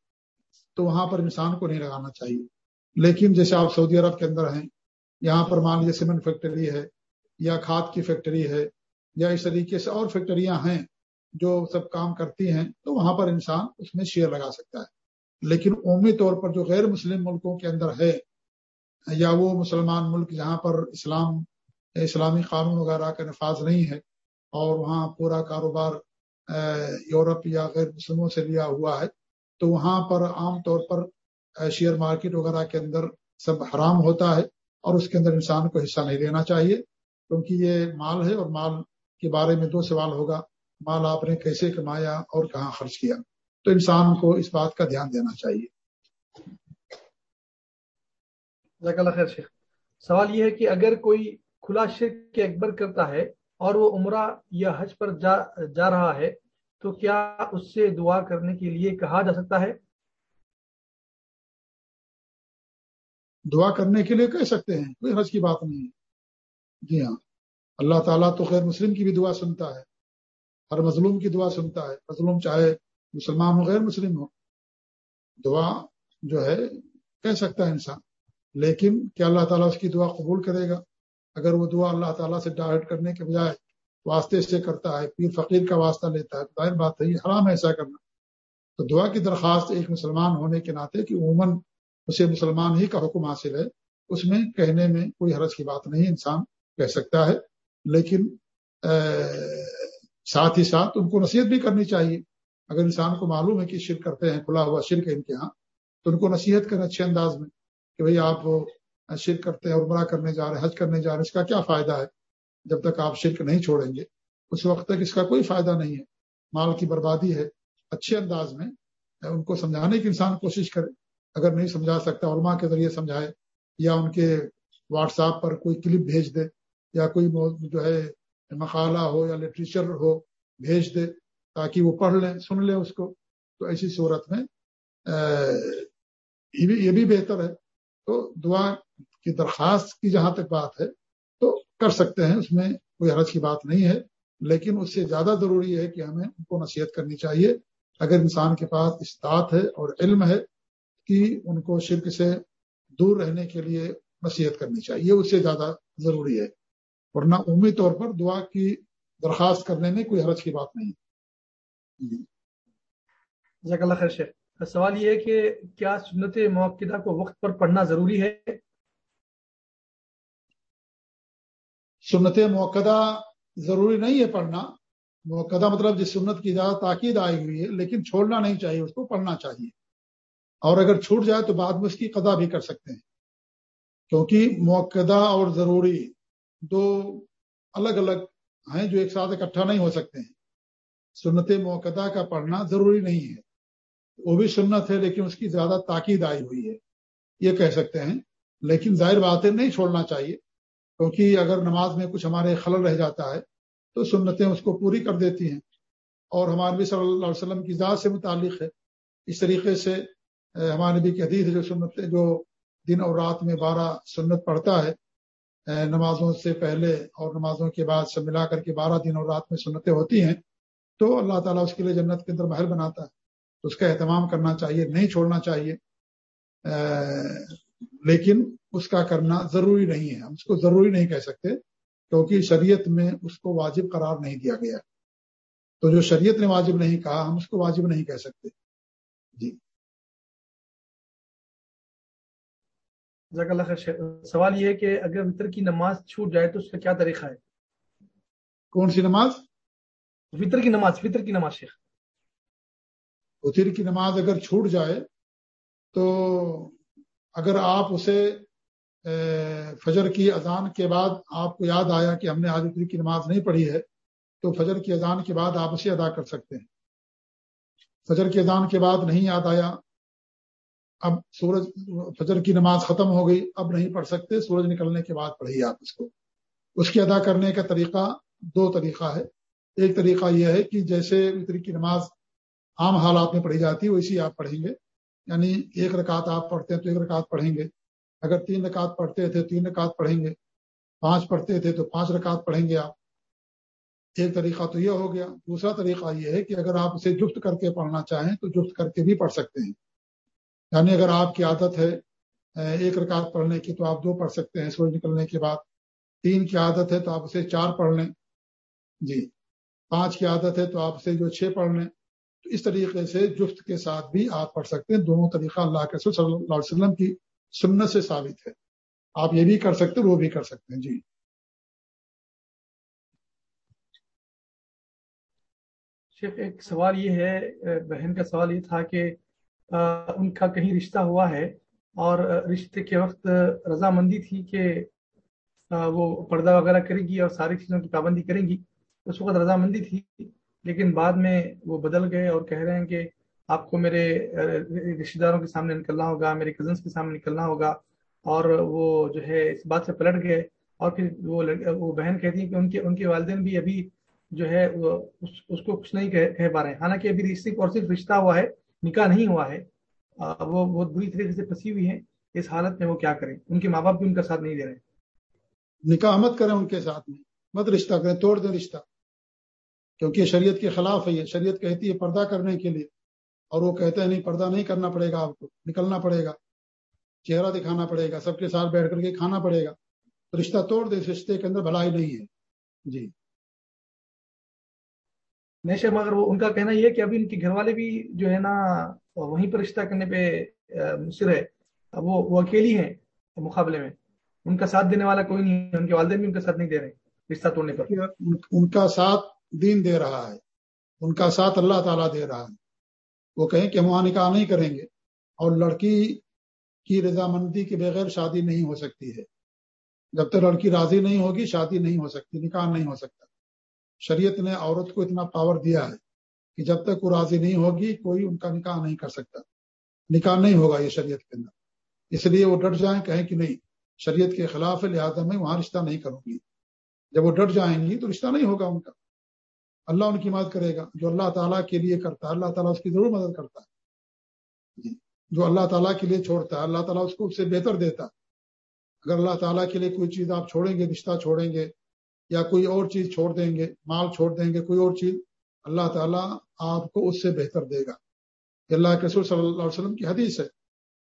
تو وہاں پر انسان کو نہیں لگانا چاہیے۔ لیکن جیسے آپ سعودی عرب کے اندر ہیں یہاں پر مان لیجیے سیمنٹ فیکٹری ہے یا کھاد کی فیکٹری ہے یا اس طریقے سے اور فیکٹریاں ہیں جو سب کام کرتی ہیں، تو وہاں پر انسان اس میں شیئر لگا سکتا ہے۔ لیکن عمومی طور پر جو غیر مسلم ملکوں کے اندر ہے، یا وہ مسلمان ملک جہاں پر اسلام، اسلامی قانون وغیرہ کا نفاذ نہیں ہے، اور وہاں پورا کاروبار یورپ یا غیر مسلموں سے لیا ہوا ہے، تو وہاں پر عام طور پر شیئر مارکیٹ وغیرہ کے اندر سب حرام ہوتا ہے۔ اور اس کے اندر انسان کو حصہ نہیں لینا چاہیے، کیونکہ یہ مال ہے اور مال کے بارے میں دو سوال ہوگا، مال آپ نے کیسے کمایا اور کہاں خرچ کیا؟ تو انسان کو اس بات کا دھیان دینا چاہیے۔ خیر شیخ۔ سوال یہ ہے کہ اگر کوئی کھلا شرک کے اکبر کرتا ہے اور وہ عمرہ یا حج پر جا جا رہا ہے، تو کیا اس سے دعا کرنے کے لیے کہا جا سکتا ہے؟ دعا کرنے کے لیے کہہ سکتے ہیں، کوئی حج کی بات نہیں ہے۔ جی ہاں اللہ تعالیٰ تو خیر مسلم کی بھی دعا سنتا ہے۔ ہر مظلوم کی دعا سنتا ہے۔ مظلوم چاہے مسلمان ہو، غیر مسلم ہو، دعا جو ہے، کہہ سکتا ہے انسان۔ لیکن کیا اللہ تعالیٰ اس کی دعا قبول کرے گا؟ اگر وہ دعا اللہ تعالیٰ سے ڈائریکٹ کرنے کے بجائے واسطے سے کرتا ہے، پیر فقیر کا واسطہ لیتا ہے، ظاہر بات ہے حرام ہے ایسا کرنا۔ تو دعا کی درخواست ایک مسلمان ہونے کے ناطے کہ عموماً اسے مسلمان ہی کا حکم حاصل ہے۔ اس میں کہنے میں کوئی حرض کی بات نہیں، انسان کہہ سکتا ہے، لیکن ساتھ ہی ساتھ ان کو نصیحت بھی کرنی چاہیے۔ اگر انسان کو معلوم ہے کہ شرک کرتے ہیں، کھلا ہوا شرک ہے ان کے ہاں تو ان کو نصیحت کریں اچھے انداز میں کہ بھئی آپ شرک کرتے ہیں، عمرہ کرنے جا رہے ہیں، حج کرنے جا رہے ہیں، اس کا کیا فائدہ ہے؟ جب تک آپ شرک نہیں چھوڑیں گے۔ اس وقت تک اس کا کوئی فائدہ نہیں ہے۔ مال کی بربادی ہے۔ اچھے انداز میں ان کو سمجھانے کی انسان کوشش کرے۔ اگر نہیں سمجھا سکتا، علماء کے ذریعے سمجھائے یا ان کے واٹس ایپ پر کوئی کلپ بھیج دے یا کوئی جو ہے، مقالہ ہو یا لٹریچر ہو بھیج دے تاکہ وہ پڑھ لیں، سن لیں اس کو، تو ایسی صورت میں یہ بھی بہتر ہے۔ تو دعا کی درخواست کی جہاں تک بات ہے، تو کر سکتے ہیں، اس میں کوئی حرج کی بات نہیں ہے۔ لیکن اس سے زیادہ ضروری ہے کہ ہمیں ان کو نصیحت کرنی چاہیے۔ اگر انسان کے پاس استاد ہے اور علم ہے کہ ان کو شرک سے دور رہنے کے لیے نصیحت کرنی چاہیے اس سے زیادہ ضروری ہے۔ ورنہ عمومی طور پر دعا کی درخواست کرنے میں کوئی حرج کی بات نہیں۔ جزاک اللہ خیر شیخ۔ سوال یہ ہے کہ کیا سنت موقع کو وقت پر پڑھنا ضروری ہے؟ سنت موقع ضروری نہیں ہے پڑھنا۔ موقع مطلب جس سنت کی زیادہ تاکید آئی ہوئی ہے لیکن چھوڑنا نہیں چاہیے اس کو پڑھنا چاہیے۔ اور اگر چھوٹ جائے تو بعد میں اس کی قضا بھی کر سکتے ہیں۔ کیونکہ موقع اور ضروری دو الگ الگ ہیں جو ایک ساتھ اکٹھا نہیں ہو سکتے ہیں۔ سنت موقع کا پڑھنا ضروری نہیں ہے۔ وہ بھی سنت ہے لیکن اس کی زیادہ تاکید آئی ہوئی ہے۔ یہ کہہ سکتے ہیں۔ لیکن ظاہر باتیں نہیں چھوڑنا چاہیے۔ کیونکہ اگر نماز میں کچھ ہمارے خلل رہ جاتا ہے تو سنتیں اس کو پوری کر دیتی ہیں۔ اور ہمارے صلی اللہ علیہ وسلم کی ذات سے متعلق ہے۔ اس طریقے سے ہمارے نبی کی حدیث جو سنت جو دن اور رات میں بارہ سنت پڑھتا ہے۔ نمازوں سے پہلے اور نمازوں کے بعد سب ملا کر کے بارہ دن اور رات میں سنتیں ہوتی ہیں۔ تو اللہ تعالیٰ اس کے لیے جنت کے اندر محل بناتا ہے۔ تو اس کا اہتمام کرنا چاہیے، نہیں چھوڑنا چاہیے۔ لیکن اس کا کرنا ضروری نہیں ہے۔ ہم اس کو ضروری نہیں کہہ سکتے، کیونکہ شریعت میں اس کو واجب قرار نہیں دیا گیا۔ تو جو شریعت نے واجب نہیں کہا، ہم اس کو واجب نہیں کہہ سکتے۔ جی۔ اللہ سوال یہ ہے کہ اگر وطر کی نماز چھوٹ جائے تو اس کا کیا طریقہ ہے؟ کون سی نماز؟ فطر کی نماز فطر کی نماز شیخ۔ وطر کی نماز اگر چھوٹ جائے تو اگر آپ اسے فجر کی اذان کے بعد آپ کو یاد آیا کہ ہم نے آج وطر کی نماز نہیں پڑھی ہے تو فجر کی اذان کے بعد آپ اسے ادا کر سکتے ہیں۔ فجر کی اذان کے بعد نہیں یاد آیا اب سورج، فجر کی نماز ختم ہو گئی، اب نہیں پڑھ سکتے، سورج نکلنے کے بعد پڑھیے آپ اس کو۔ اس کی ادا کرنے کا طریقہ دو طریقہ ہے۔ ایک طریقہ یہ ہے کہ جیسے وطر کی نماز عام حالات میں پڑھی جاتی ہے، ویسی آپ پڑھیں گے۔ یعنی ایک رکعت آپ پڑھتے ہیں تو ایک رکعت پڑھیں گے۔ اگر تین رکعت پڑھتے تھے، تین رکعت پڑھیں گے۔ پانچ پڑھتے تھے تو پانچ رکعت پڑھیں گے آپ۔ ایک طریقہ تو یہ ہو گیا۔ دوسرا طریقہ یہ ہے کہ اگر آپ اسے جفت کر کے پڑھنا چاہیں تو جفت کر کے بھی پڑھ سکتے ہیں۔ یعنی اگر آپ کی عادت ہے ایک رکعت پڑھنے کی تو آپ دو پڑھ سکتے ہیں، سورج نکلنے کے بعد۔ تین کی عادت ہے تو آپ اسے چار پڑھ لیں۔ جی۔ پانچ کی عادت ہے تو آپ اسے جو چھ پڑھ لیں۔ تو اس طریقے سے جفت کے ساتھ بھی آپ پڑھ سکتے ہیں۔ دونوں طریقہ اللہ کے صلی اللہ علیہ وسلم کی سنت سے ثابت ہے۔ آپ یہ بھی کر سکتے وہ بھی کر سکتے ہیں۔ جی۔ شیخ، ایک سوال یہ ہے بہن کا سوال یہ تھا کہ ان کا کہیں رشتہ ہوا ہے اور رشتے کے وقت رضامندی تھی کہ وہ پردہ وغیرہ کرے گی اور ساری چیزوں کی پابندی کریں گی۔ اس وقت رضامندی تھی لیکن بعد میں وہ بدل گئے اور کہہ رہے ہیں کہ آپ کو میرے رشتے داروں کے سامنے نکلنا ہوگا میرے کزنس کے سامنے نکلنا ہوگا۔ اور وہ جو ہے اس بات سے پلٹ گئے۔ اور پھر وہ وہ بہن کہتی ہیں کہ ان کے ان کے والدین بھی ابھی جو ہے اس, اس کو کچھ نہیں کہہ پا رہے ہیں۔ حالانکہ ابھی صرف اور صرف رشتہ ہوا ہے۔ نکاح نہیں ہوا ہے وہ بہت بری طریقے سے پھنسی ہوئی ہیں، اس حالت میں وہ کیا کریں؟ ان کے ماں باپ بھی ان کا ساتھ نہیں دے رہے۔ نکاح مت کریں ان کے ساتھ میں، مت رشتہ کریں، توڑ دیں رشتہ۔ کیونکہ شریعت کے خلاف ہے یہ، شریعت کہتی ہے پردہ کرنے کے لیے، اور وہ کہتے ہیں نہیں، پردہ نہیں کرنا پڑے گا آپ کو، نکلنا پڑے گا۔ چہرہ دکھانا پڑے گا، سب کے ساتھ بیٹھ کر کے کھانا پڑے گا۔ تو رشتہ توڑ دے اس رشتے کے اندر بھلائی نہیں ہے۔ جی۔ نیشر مگر وہ ان کا کہنا یہ کہ ابھی ان کے گھر والے بھی جو ہے نا، وہیں پر رشتہ کرنے پہ مصر ہے۔ وہ وہ اکیلی ہیں مقابلے میں۔ ان کا ساتھ دینے والا کوئی نہیں ہے، ان کے والدین بھی ان کا ساتھ نہیں دے رہے رشتہ توڑنے پر۔ ان کا ساتھ دین دے رہا ہے۔ ان کا ساتھ اللہ تعالیٰ دے رہا ہے۔ وہ کہیں کہ ہم وہاں نکاح نہیں کریں گے اور لڑکی کی رضامندی کے بغیر شادی نہیں ہو سکتی ہے۔ جب تک لڑکی راضی نہیں ہوگی، شادی نہیں ہو سکتی، نکاح نہیں ہو سکتا۔ شریعت نے عورت کو اتنا پاور دیا ہے کہ جب تک وہ راضی نہیں ہوگی، کوئی ان کا نکاح نہیں کر سکتا۔ نکاح نہیں ہوگا یہ شریعت کے اندر۔ اس لیے وہ ڈٹ جائیں، کہیں کہ نہیں، شریعت کے خلاف لہٰذا میں وہاں رشتہ نہیں کروں گی۔ جب وہ ڈٹ جائیں گی تو رشتہ نہیں ہوگا ان کا۔ اللہ ان کی مدد کرے گا۔ جو اللہ تعالیٰ کے لیے کرتا ہے، اللہ تعالیٰ اس کی ضرور مدد کرتا ہے۔ جی۔ جو اللہ تعالیٰ کے لیے چھوڑتا ہے، اللہ تعالیٰ اس کو اس سے بہتر دیتا اگر اللہ تعالیٰ کے لیے کوئی چیز آپ چھوڑیں گے، رشتہ چھوڑیں گے یا کوئی اور چیز چھوڑ دیں گے، مال چھوڑ دیں گے، کوئی اور چیز، اللہ تعالیٰ آپ کو اس سے بہتر دے گا۔ اللہ کے رسول صلی اللہ علیہ وسلم کی حدیث ہے۔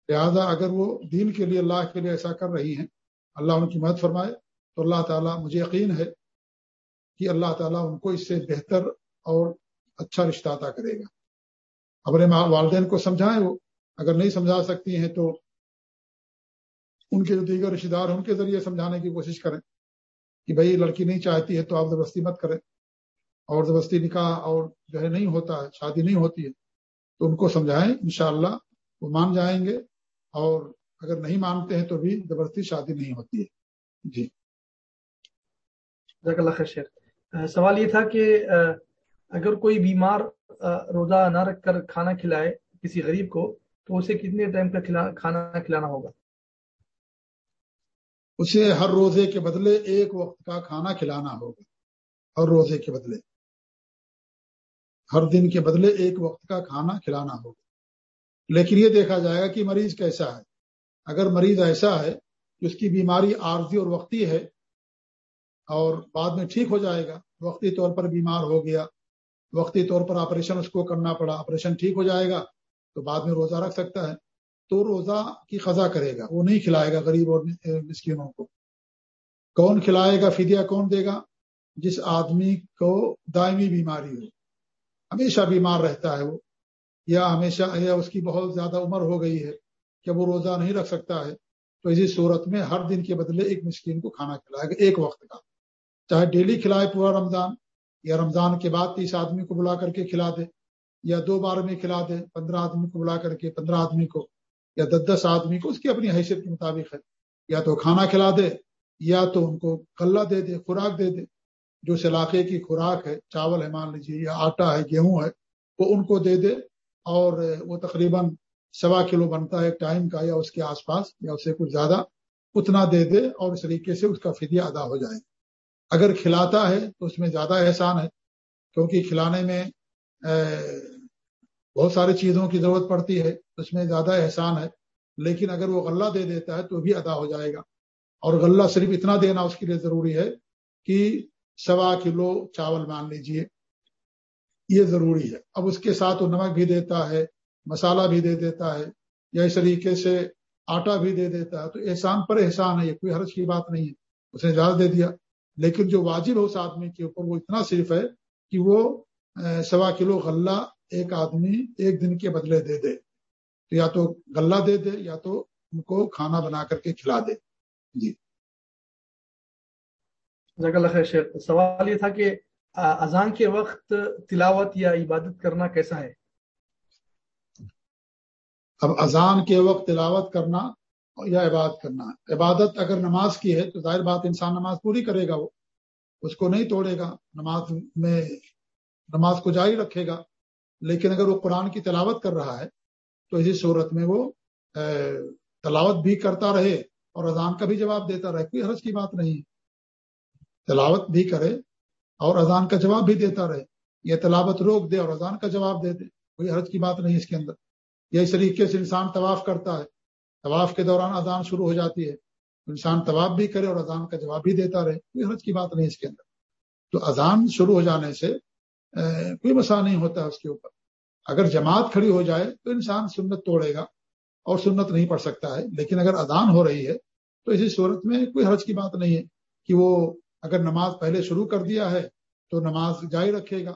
لہٰذا اگر وہ دین کے لیے، اللہ کے لیے ایسا کر رہی ہیں، اللہ ان کی مدد فرمائے، تو اللہ تعالیٰ، مجھے یقین ہے کہ اللہ تعالیٰ ان کو اس سے بہتر اور اچھا رشتہ عطا کرے گا۔ اپنے والدین کو سمجھائیں وہ۔ اگر نہیں سمجھا سکتی ہیں تو ان کے جو دیگر رشتے دار ان کے ذریعے سمجھانے کی کوشش کریں۔ کہ بھائی لڑکی نہیں چاہتی ہے تو آپ زبردستی مت کریں۔ اور زبردستی نکاح اور جو ہے نہیں ہوتا ہے شادی نہیں ہوتی ہے، تو ان کو سمجھائیں، انشاءاللہ وہ مان جائیں گے۔ اور اگر نہیں مانتے ہیں تو بھی زبردستی شادی نہیں ہوتی ہے۔ جی۔ اللہ خیر سوال یہ تھا کہ اگر کوئی بیمار روزہ نہ رکھ کر کھانا کھلائے کسی غریب کو، تو اسے کتنے ٹائم کا کھانا کھلانا ہوگا؟ اسے ہر روزے کے بدلے ایک وقت کا کھانا کھلانا ہوگا، ہر روزے کے بدلے۔ ہر دن کے بدلے ایک وقت کا کھانا کھلانا ہوگا۔ لیکن یہ دیکھا جائے گا کہ مریض کیسا ہے۔ اگر مریض ایسا ہے کہ اس کی بیماری عارضی اور وقتی ہے اور بعد میں ٹھیک ہو جائے گا، وقتی طور پر بیمار ہو گیا، وقتی طور پر آپریشن اس کو کرنا پڑا، آپریشن ٹھیک ہو جائے گا تو بعد میں روزہ رکھ سکتا ہے۔ تو روزہ کی خزا کرے گا۔ وہ نہیں کھلائے گا غریب اور مسکینوں کو۔ کون کھلائے گا فدیہ کون دے گا؟ جس آدمی کو دائمی بیماری ہو۔ ہمیشہ بیمار رہتا ہے وہ۔ یا ہمیشہ یا اس کی بہت زیادہ عمر ہو گئی ہے کہ وہ روزہ نہیں رکھ سکتا ہے، تو اسی صورت میں ہر دن کے بدلے ایک مسکین کو کھانا کھلائے گا ایک وقت کا۔ چاہے ڈیلی کھلائے پورا رمضان یا رمضان کے بعد تیس آدمی کو بلا کر کے کھلا دے، یا دو بار میں کھلا دے، پندرہ آدمی کو بلا کر کے، پندرہ آدمی کو۔ یا دس دس آدمی کو اس کی اپنی حیثیت کے مطابق ہے۔ یا تو کھانا کھلا دے، یا تو ان کو غلہ دے دے، خوراک دے دے۔ جو اس علاقے کی خوراک ہے، چاول ہے، مان لیجیے یا آٹا ہے، گیہوں ہے، وہ ان کو دے دے اور وہ تقریباً سوا کلو بنتا ہے ٹائم کا، یا اس کے آس پاس، یا اسے کچھ زیادہ اتنا دے دے اور اس طریقے سے اس کا فدیہ ادا ہو جائے۔ اگر کھلاتا ہے تو اس میں زیادہ احسان ہے، کیونکہ کھلانے میں بہت ساری چیزوں کی ضرورت پڑتی ہے، اس میں زیادہ احسان ہے، لیکن اگر وہ غلہ دے دیتا ہے تو بھی ادا ہو جائے گا۔ اور غلہ صرف اتنا دینا اس کے لیے ضروری ہے کہ سوا کلو چاول مان لیجیے۔ یہ ضروری ہے۔ اب اس کے ساتھ وہ نمک بھی دیتا ہے، مسالہ بھی دے دیتا ہے، یا اس طریقے سے آٹا بھی دے دیتا ہے، تو احسان پر احسان ہے، یہ کوئی حرج کی بات نہیں ہے۔ اس نے زیادہ دے دیا۔ لیکن جو واجب ہے اس آدمی کے اوپر وہ اتنا صرف ہے کہ وہ سوا کلو غلہ ایک آدمی ایک دن کے بدلے دے دے تو یا تو غلہ دے دے یا تو ان کو کھانا بنا کر کے کھلا دے۔ جی۔ خیر شیخ سوال یہ تھا کہ اذان کے وقت تلاوت یا عبادت کرنا کیسا ہے؟ اب اذان کے وقت تلاوت کرنا یا عبادت کرنا؟ عبادت اگر نماز کی ہے تو ظاہر بات انسان نماز پوری کرے گا وہ اس کو نہیں توڑے گا نماز میں نماز کو جاری رکھے گا۔ لیکن اگر وہ قرآن کی تلاوت کر رہا ہے، تو اسی صورت میں وہ تلاوت بھی کرتا رہے اور اذان کا بھی جواب دیتا رہے، کوئی حرض کی بات نہیں۔ تلاوت بھی کرے اور اذان کا جواب بھی دیتا رہے یہ تلاوت روک دے اور اذان کا جواب دے دے، کوئی حرض کی بات نہیں اس کے اندر۔ یہ اس طریقے سے انسان طواف کرتا ہے۔ طواف کے دوران اذان شروع ہو جاتی ہے۔ انسان طواف بھی کرے اور اذان کا جواب بھی دیتا رہے، کوئی حرج کی بات نہیں اس کے اندر۔ تو اذان شروع ہو جانے سے کوئی مسئلہ نہیں ہوتا اس کے اوپر۔ اگر جماعت کھڑی ہو جائے تو انسان سنت توڑے گا اور سنت نہیں پڑھ سکتا ہے۔ لیکن اگر اذان ہو رہی ہے تو اسی صورت میں کوئی حرج کی بات نہیں ہے کہ وہ اگر نماز پہلے شروع کر دیا ہے تو نماز جاری رکھے گا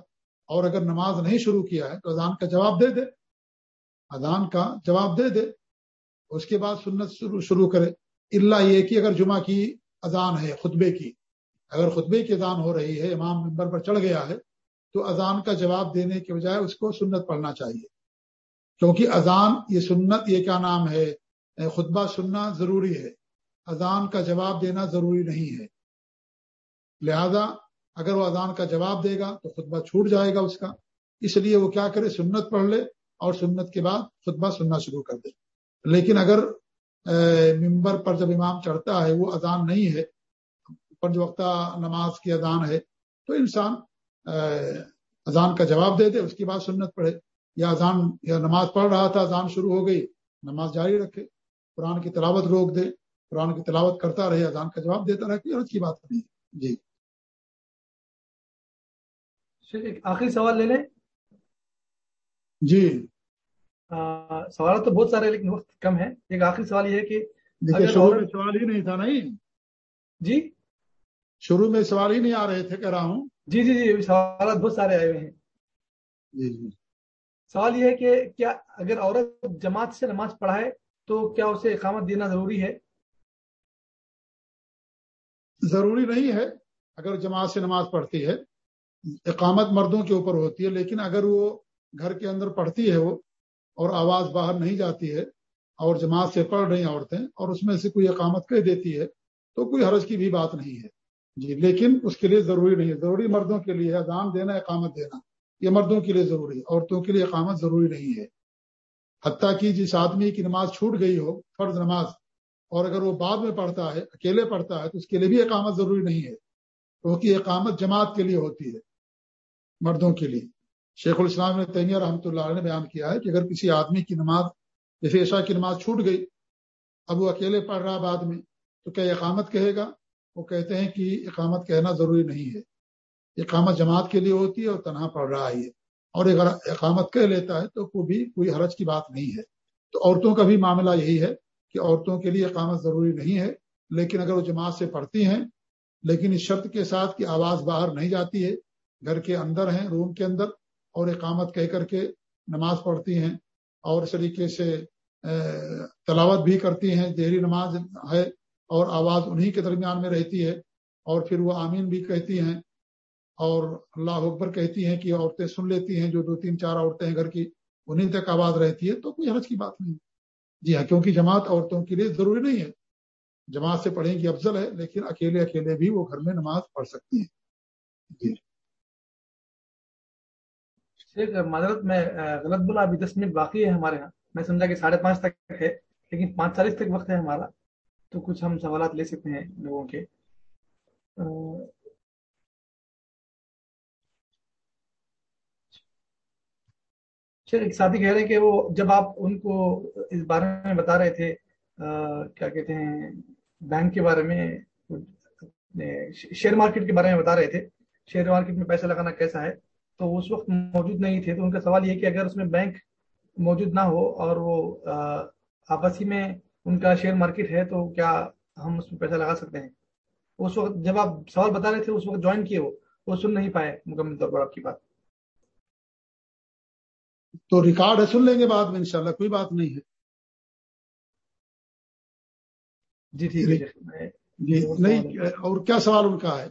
اور اگر نماز نہیں شروع کیا ہے تو اذان کا جواب دے دے۔ اذان کا جواب دے دے۔ اس کے بعد سنت شروع شروع کرے۔ اللہ یہ کہ اگر جمعہ کی اذان ہے، خطبے کی، اگر خطبے کی اذان ہو رہی ہے، امام ممبر پر چڑھ گیا ہے تو اذان کا جواب دینے کے بجائے اس کو سنت پڑھنا چاہیے۔ کیونکہ اذان یہ سنت، یہ کیا نام ہے؟ خطبہ سننا ضروری ہے۔ اذان کا جواب دینا ضروری نہیں ہے۔ لہذا اگر وہ اذان کا جواب دے گا تو خطبہ چھوٹ جائے گا اس کا۔ اس لیے وہ کیا کرے؟ سنت پڑھ لے اور سنت کے بعد خطبہ سننا شروع کر دے۔ لیکن اگر ممبر پر جب امام چڑھتا ہے، وہ اذان نہیں ہے پنج وقتہ نماز کی اذان ہے، تو انسان اذان کا جواب دے دے اس کی بعد سنت پڑھے۔ یا اذان یا نماز پڑھ رہا تھا اذان شروع ہو گئی نماز جاری رکھے قرآن کی تلاوت روک دے قرآن کی تلاوت کرتا رہے اذان کا جواب دیتا رہے کوئی کی بات نہیں۔ جی۔ آخری سوال لے لیں۔ جی۔ سوالات تو بہت سارے لیکن وقت کم ہے۔ ایک آخری سوال یہ ہے کہ شروع میں سوال ہی نہیں تھا نہیں؟ جی؟ شروع میں سوال ہی نہیں آ رہے تھے کہہ رہا ہوں۔ جی جی جی سوالات بہت سارے آئے ہوئے ہیں۔ جی جی۔ سوال یہ ہے کہ کیا اگر عورت جماعت سے نماز پڑھائے تو کیا اسے اقامت دینا ضروری ہے؟ ضروری نہیں ہے۔ اگر جماعت سے نماز پڑھتی ہے اقامت مردوں کے اوپر ہوتی ہے لیکن اگر وہ گھر کے اندر پڑھتی ہے وہ اور آواز باہر نہیں جاتی ہے اور جماعت سے پڑھ رہی عورتیں اور اس میں سے کوئی اقامت کہہ دیتی ہے تو کوئی حرج کی بھی بات نہیں ہے۔ جی لیکن اس کے لیے ضروری نہیں ہے۔ ضروری مردوں کے لیے اذان دینا، اقامت دینا۔ یہ مردوں کے لیے ضروری ہے، عورتوں کے لیے اقامت ضروری نہیں ہے۔ حتیٰ کہ جس آدمی کی نماز چھوٹ گئی ہو، فرض نماز، اور اگر وہ بعد میں پڑھتا ہے، اکیلے پڑھتا ہے، تو اس کے لیے بھی اقامت ضروری نہیں ہے۔ کیونکہ اقامت جماعت کے لیے ہوتی ہے، مردوں کے لیے۔ شیخ الاسلام نے تیمیہ رحمۃ اللہ علیہ نے بیان کیا ہے کہ اگر کسی آدمی کی نماز، جیسے عشاء کی نماز چھوٹ گئی، اب وہ اکیلے پڑھ رہا بعد میں، تو کیا اقامت کہے گا؟ وہ کہتے ہیں کہ اقامت کہنا ضروری نہیں ہے۔ اقامت جماعت کے لیے ہوتی ہے اور تنہا پڑھ رہا ہے۔ اور اگر اقامت کہہ لیتا ہے تو کوئی بھی کوئی حرج کی بات نہیں ہے۔ تو عورتوں کا بھی معاملہ یہی ہے کہ عورتوں کے لیے اقامت ضروری نہیں ہے، لیکن اگر وہ جماعت سے پڑھتی ہیں، لیکن اس شرط کے ساتھ کہ آواز باہر نہیں جاتی ہے، گھر کے اندر ہیں، روم کے اندر، اور اقامت کہہ کر کے نماز پڑھتی ہیں، اور اس طریقے سے تلاوت بھی کرتی ہیں دہری نماز ہے اور آواز انہی کے درمیان میں رہتی ہے اور پھر وہ آمین بھی کہتی ہیں اور اللہ اکبر کہتی ہیں کہ عورتیں سن لیتی ہیں جو دو تین چار عورتیں ہیں گھر کی انہیں تک آواز رہتی ہے تو کوئی حرج کی بات نہیں۔ جی ہاں کیونکہ جماعت عورتوں کے لیے ضروری نہیں ہے۔ جماعت سے پڑھیں گی افضل ہے، لیکن اکیلے اکیلے بھی وہ گھر میں نماز پڑھ سکتی ہیں۔ جی۔ معذرت، میں غلط بولا، ابھی دس منٹ باقی ہے ہمارے یہاں۔ میں سمجھا کہ ساڑھے پانچ تک ہے، لیکن پانچ چالیس تک وقت ہے ہمارا۔ تو کچھ ہم سوالات لے سکتے ہیں لوگوں کے۔ ایک ساتھی کہہ رہے کہ وہ جب آپ ان کو اس بارے میں بتا رہے تھے کیا کہتے ہیں، بینک کے بارے میں شیئر مارکیٹ کے بارے میں بتا رہے تھے، شیئر مارکیٹ میں پیسہ لگانا کیسا ہے؟ تو اس وقت موجود نہیں تھے، تو ان کا سوال یہ کہ اگر اس میں بینک موجود نہ ہو اور وہ آپس ہی میں ان کا شیئر مارکیٹ ہے تو کیا ہم اس میں پیسہ لگا سکتے ہیں؟ اس وقت جب آپ سوال بتا رہے تھے اس وقت جوائن کیے وہ سن نہیں پائے مکمل طور پر آپ کی بات۔ تو ریکارڈ ہے سن لیں گے بعد میں انشاءاللہ کوئی بات نہیں ہے۔ جی ٹھیک ہے۔ جی نہیں اور کیا سوال ان کا ہے؟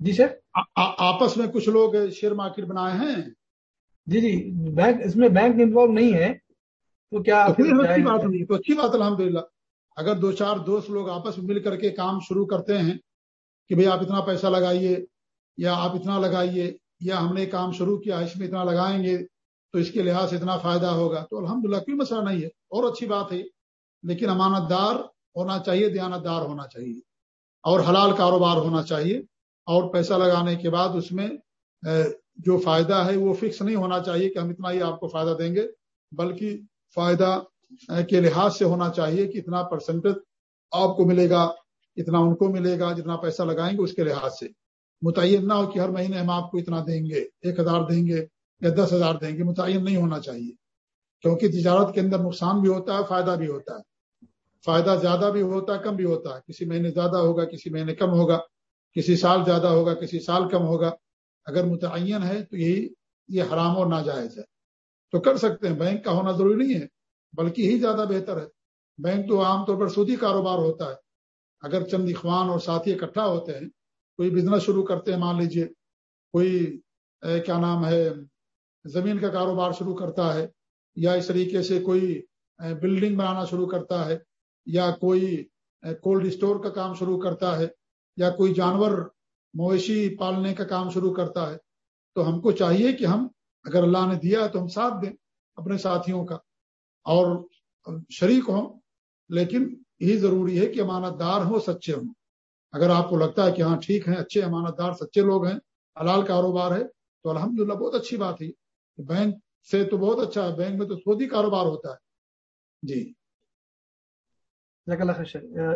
جی سر؟ آپس میں کچھ لوگ شیئر مارکیٹ بنائے ہیں؟ جی جی بینک اس میں بینک انوالو نہیں ہے۔ تو کیا اچھی بات تو اچھی بات الحمد للہ اگر دو چار دوست لوگ آپس میں مل کر کے کام شروع کرتے ہیں کہ بھئی آپ اتنا پیسہ لگائیے یا آپ اتنا لگائیے یا ہم نے کام شروع کیا اس میں اتنا لگائیں گے تو اس کے لحاظ سے اتنا فائدہ ہوگا۔ تو الحمدللہ کوئی مسئلہ نہیں ہے۔ اور اچھی بات ہے لیکن امانت دار ہونا چاہیے دیانت دار ہونا چاہیے۔ اور حلال کاروبار ہونا چاہیے۔ اور پیسہ لگانے کے بعد اس میں جو فائدہ ہے وہ فکس نہیں ہونا چاہیے کہ ہم اتنا ہی آپ کو فائدہ دیں گے بلکہ فائدہ کے لحاظ سے ہونا چاہیے کہ اتنا پرسنٹیج آپ کو ملے گا، اتنا ان کو ملے گا، جتنا پیسہ لگائیں گے اس کے لحاظ سے۔ متعین نہ ہو کہ ہر مہینے ہم آپ کو اتنا دیں گے، ایک ہزار دیں گے یا دس ہزار دیں گے، متعین نہیں ہونا چاہیے۔ کیونکہ تجارت کے اندر نقصان بھی ہوتا ہے، فائدہ بھی ہوتا ہے۔ فائدہ زیادہ بھی ہوتا ہے، کم بھی ہوتا ہے۔ کسی مہینے زیادہ ہوگا، کسی مہینے کم ہوگا۔ کسی سال زیادہ ہوگا، کسی سال کم ہوگا۔ اگر متعین ہے تو یہی، یہ حرام اور ناجائز ہے۔ تو کر سکتے ہیں۔ بینک کا ہونا ضروری نہیں ہے، بلکہ ہی زیادہ بہتر ہے۔ بینک تو عام طور پر سودی کاروبار ہوتا ہے۔ اگر چند اخوان اور ساتھی اکٹھا ہوتے ہیں، کوئی بزنس شروع کرتے ہیں، مان لیجیے، کوئی کیا نام ہے، زمین کا کاروبار شروع کرتا ہے، یا اس طریقے سے کوئی بلڈنگ بنانا شروع کرتا ہے، یا کوئی کولڈ اسٹور کا کام شروع کرتا ہے، یا کوئی جانور مویشی پالنے کا کام شروع کرتا ہے، تو ہم کو چاہیے کہ ہم اگر اللہ نے دیا ہے تو ہم ساتھ دیں اپنے ساتھیوں کا۔ اور شریک ہوں، لیکن یہی ضروری ہے کہ امانت دار ہوں، سچے ہوں۔ اگر آپ کو لگتا ہے کہ ہاں ٹھیک ہے اچھے امانت دار، سچے لوگ ہیں، حلال کاروبار ہے، تو الحمدللہ بہت اچھی بات ہے۔ بینک سے تو بہت اچھا ہے، بینک میں تو سودی کاروبار ہوتا ہے۔ جی۔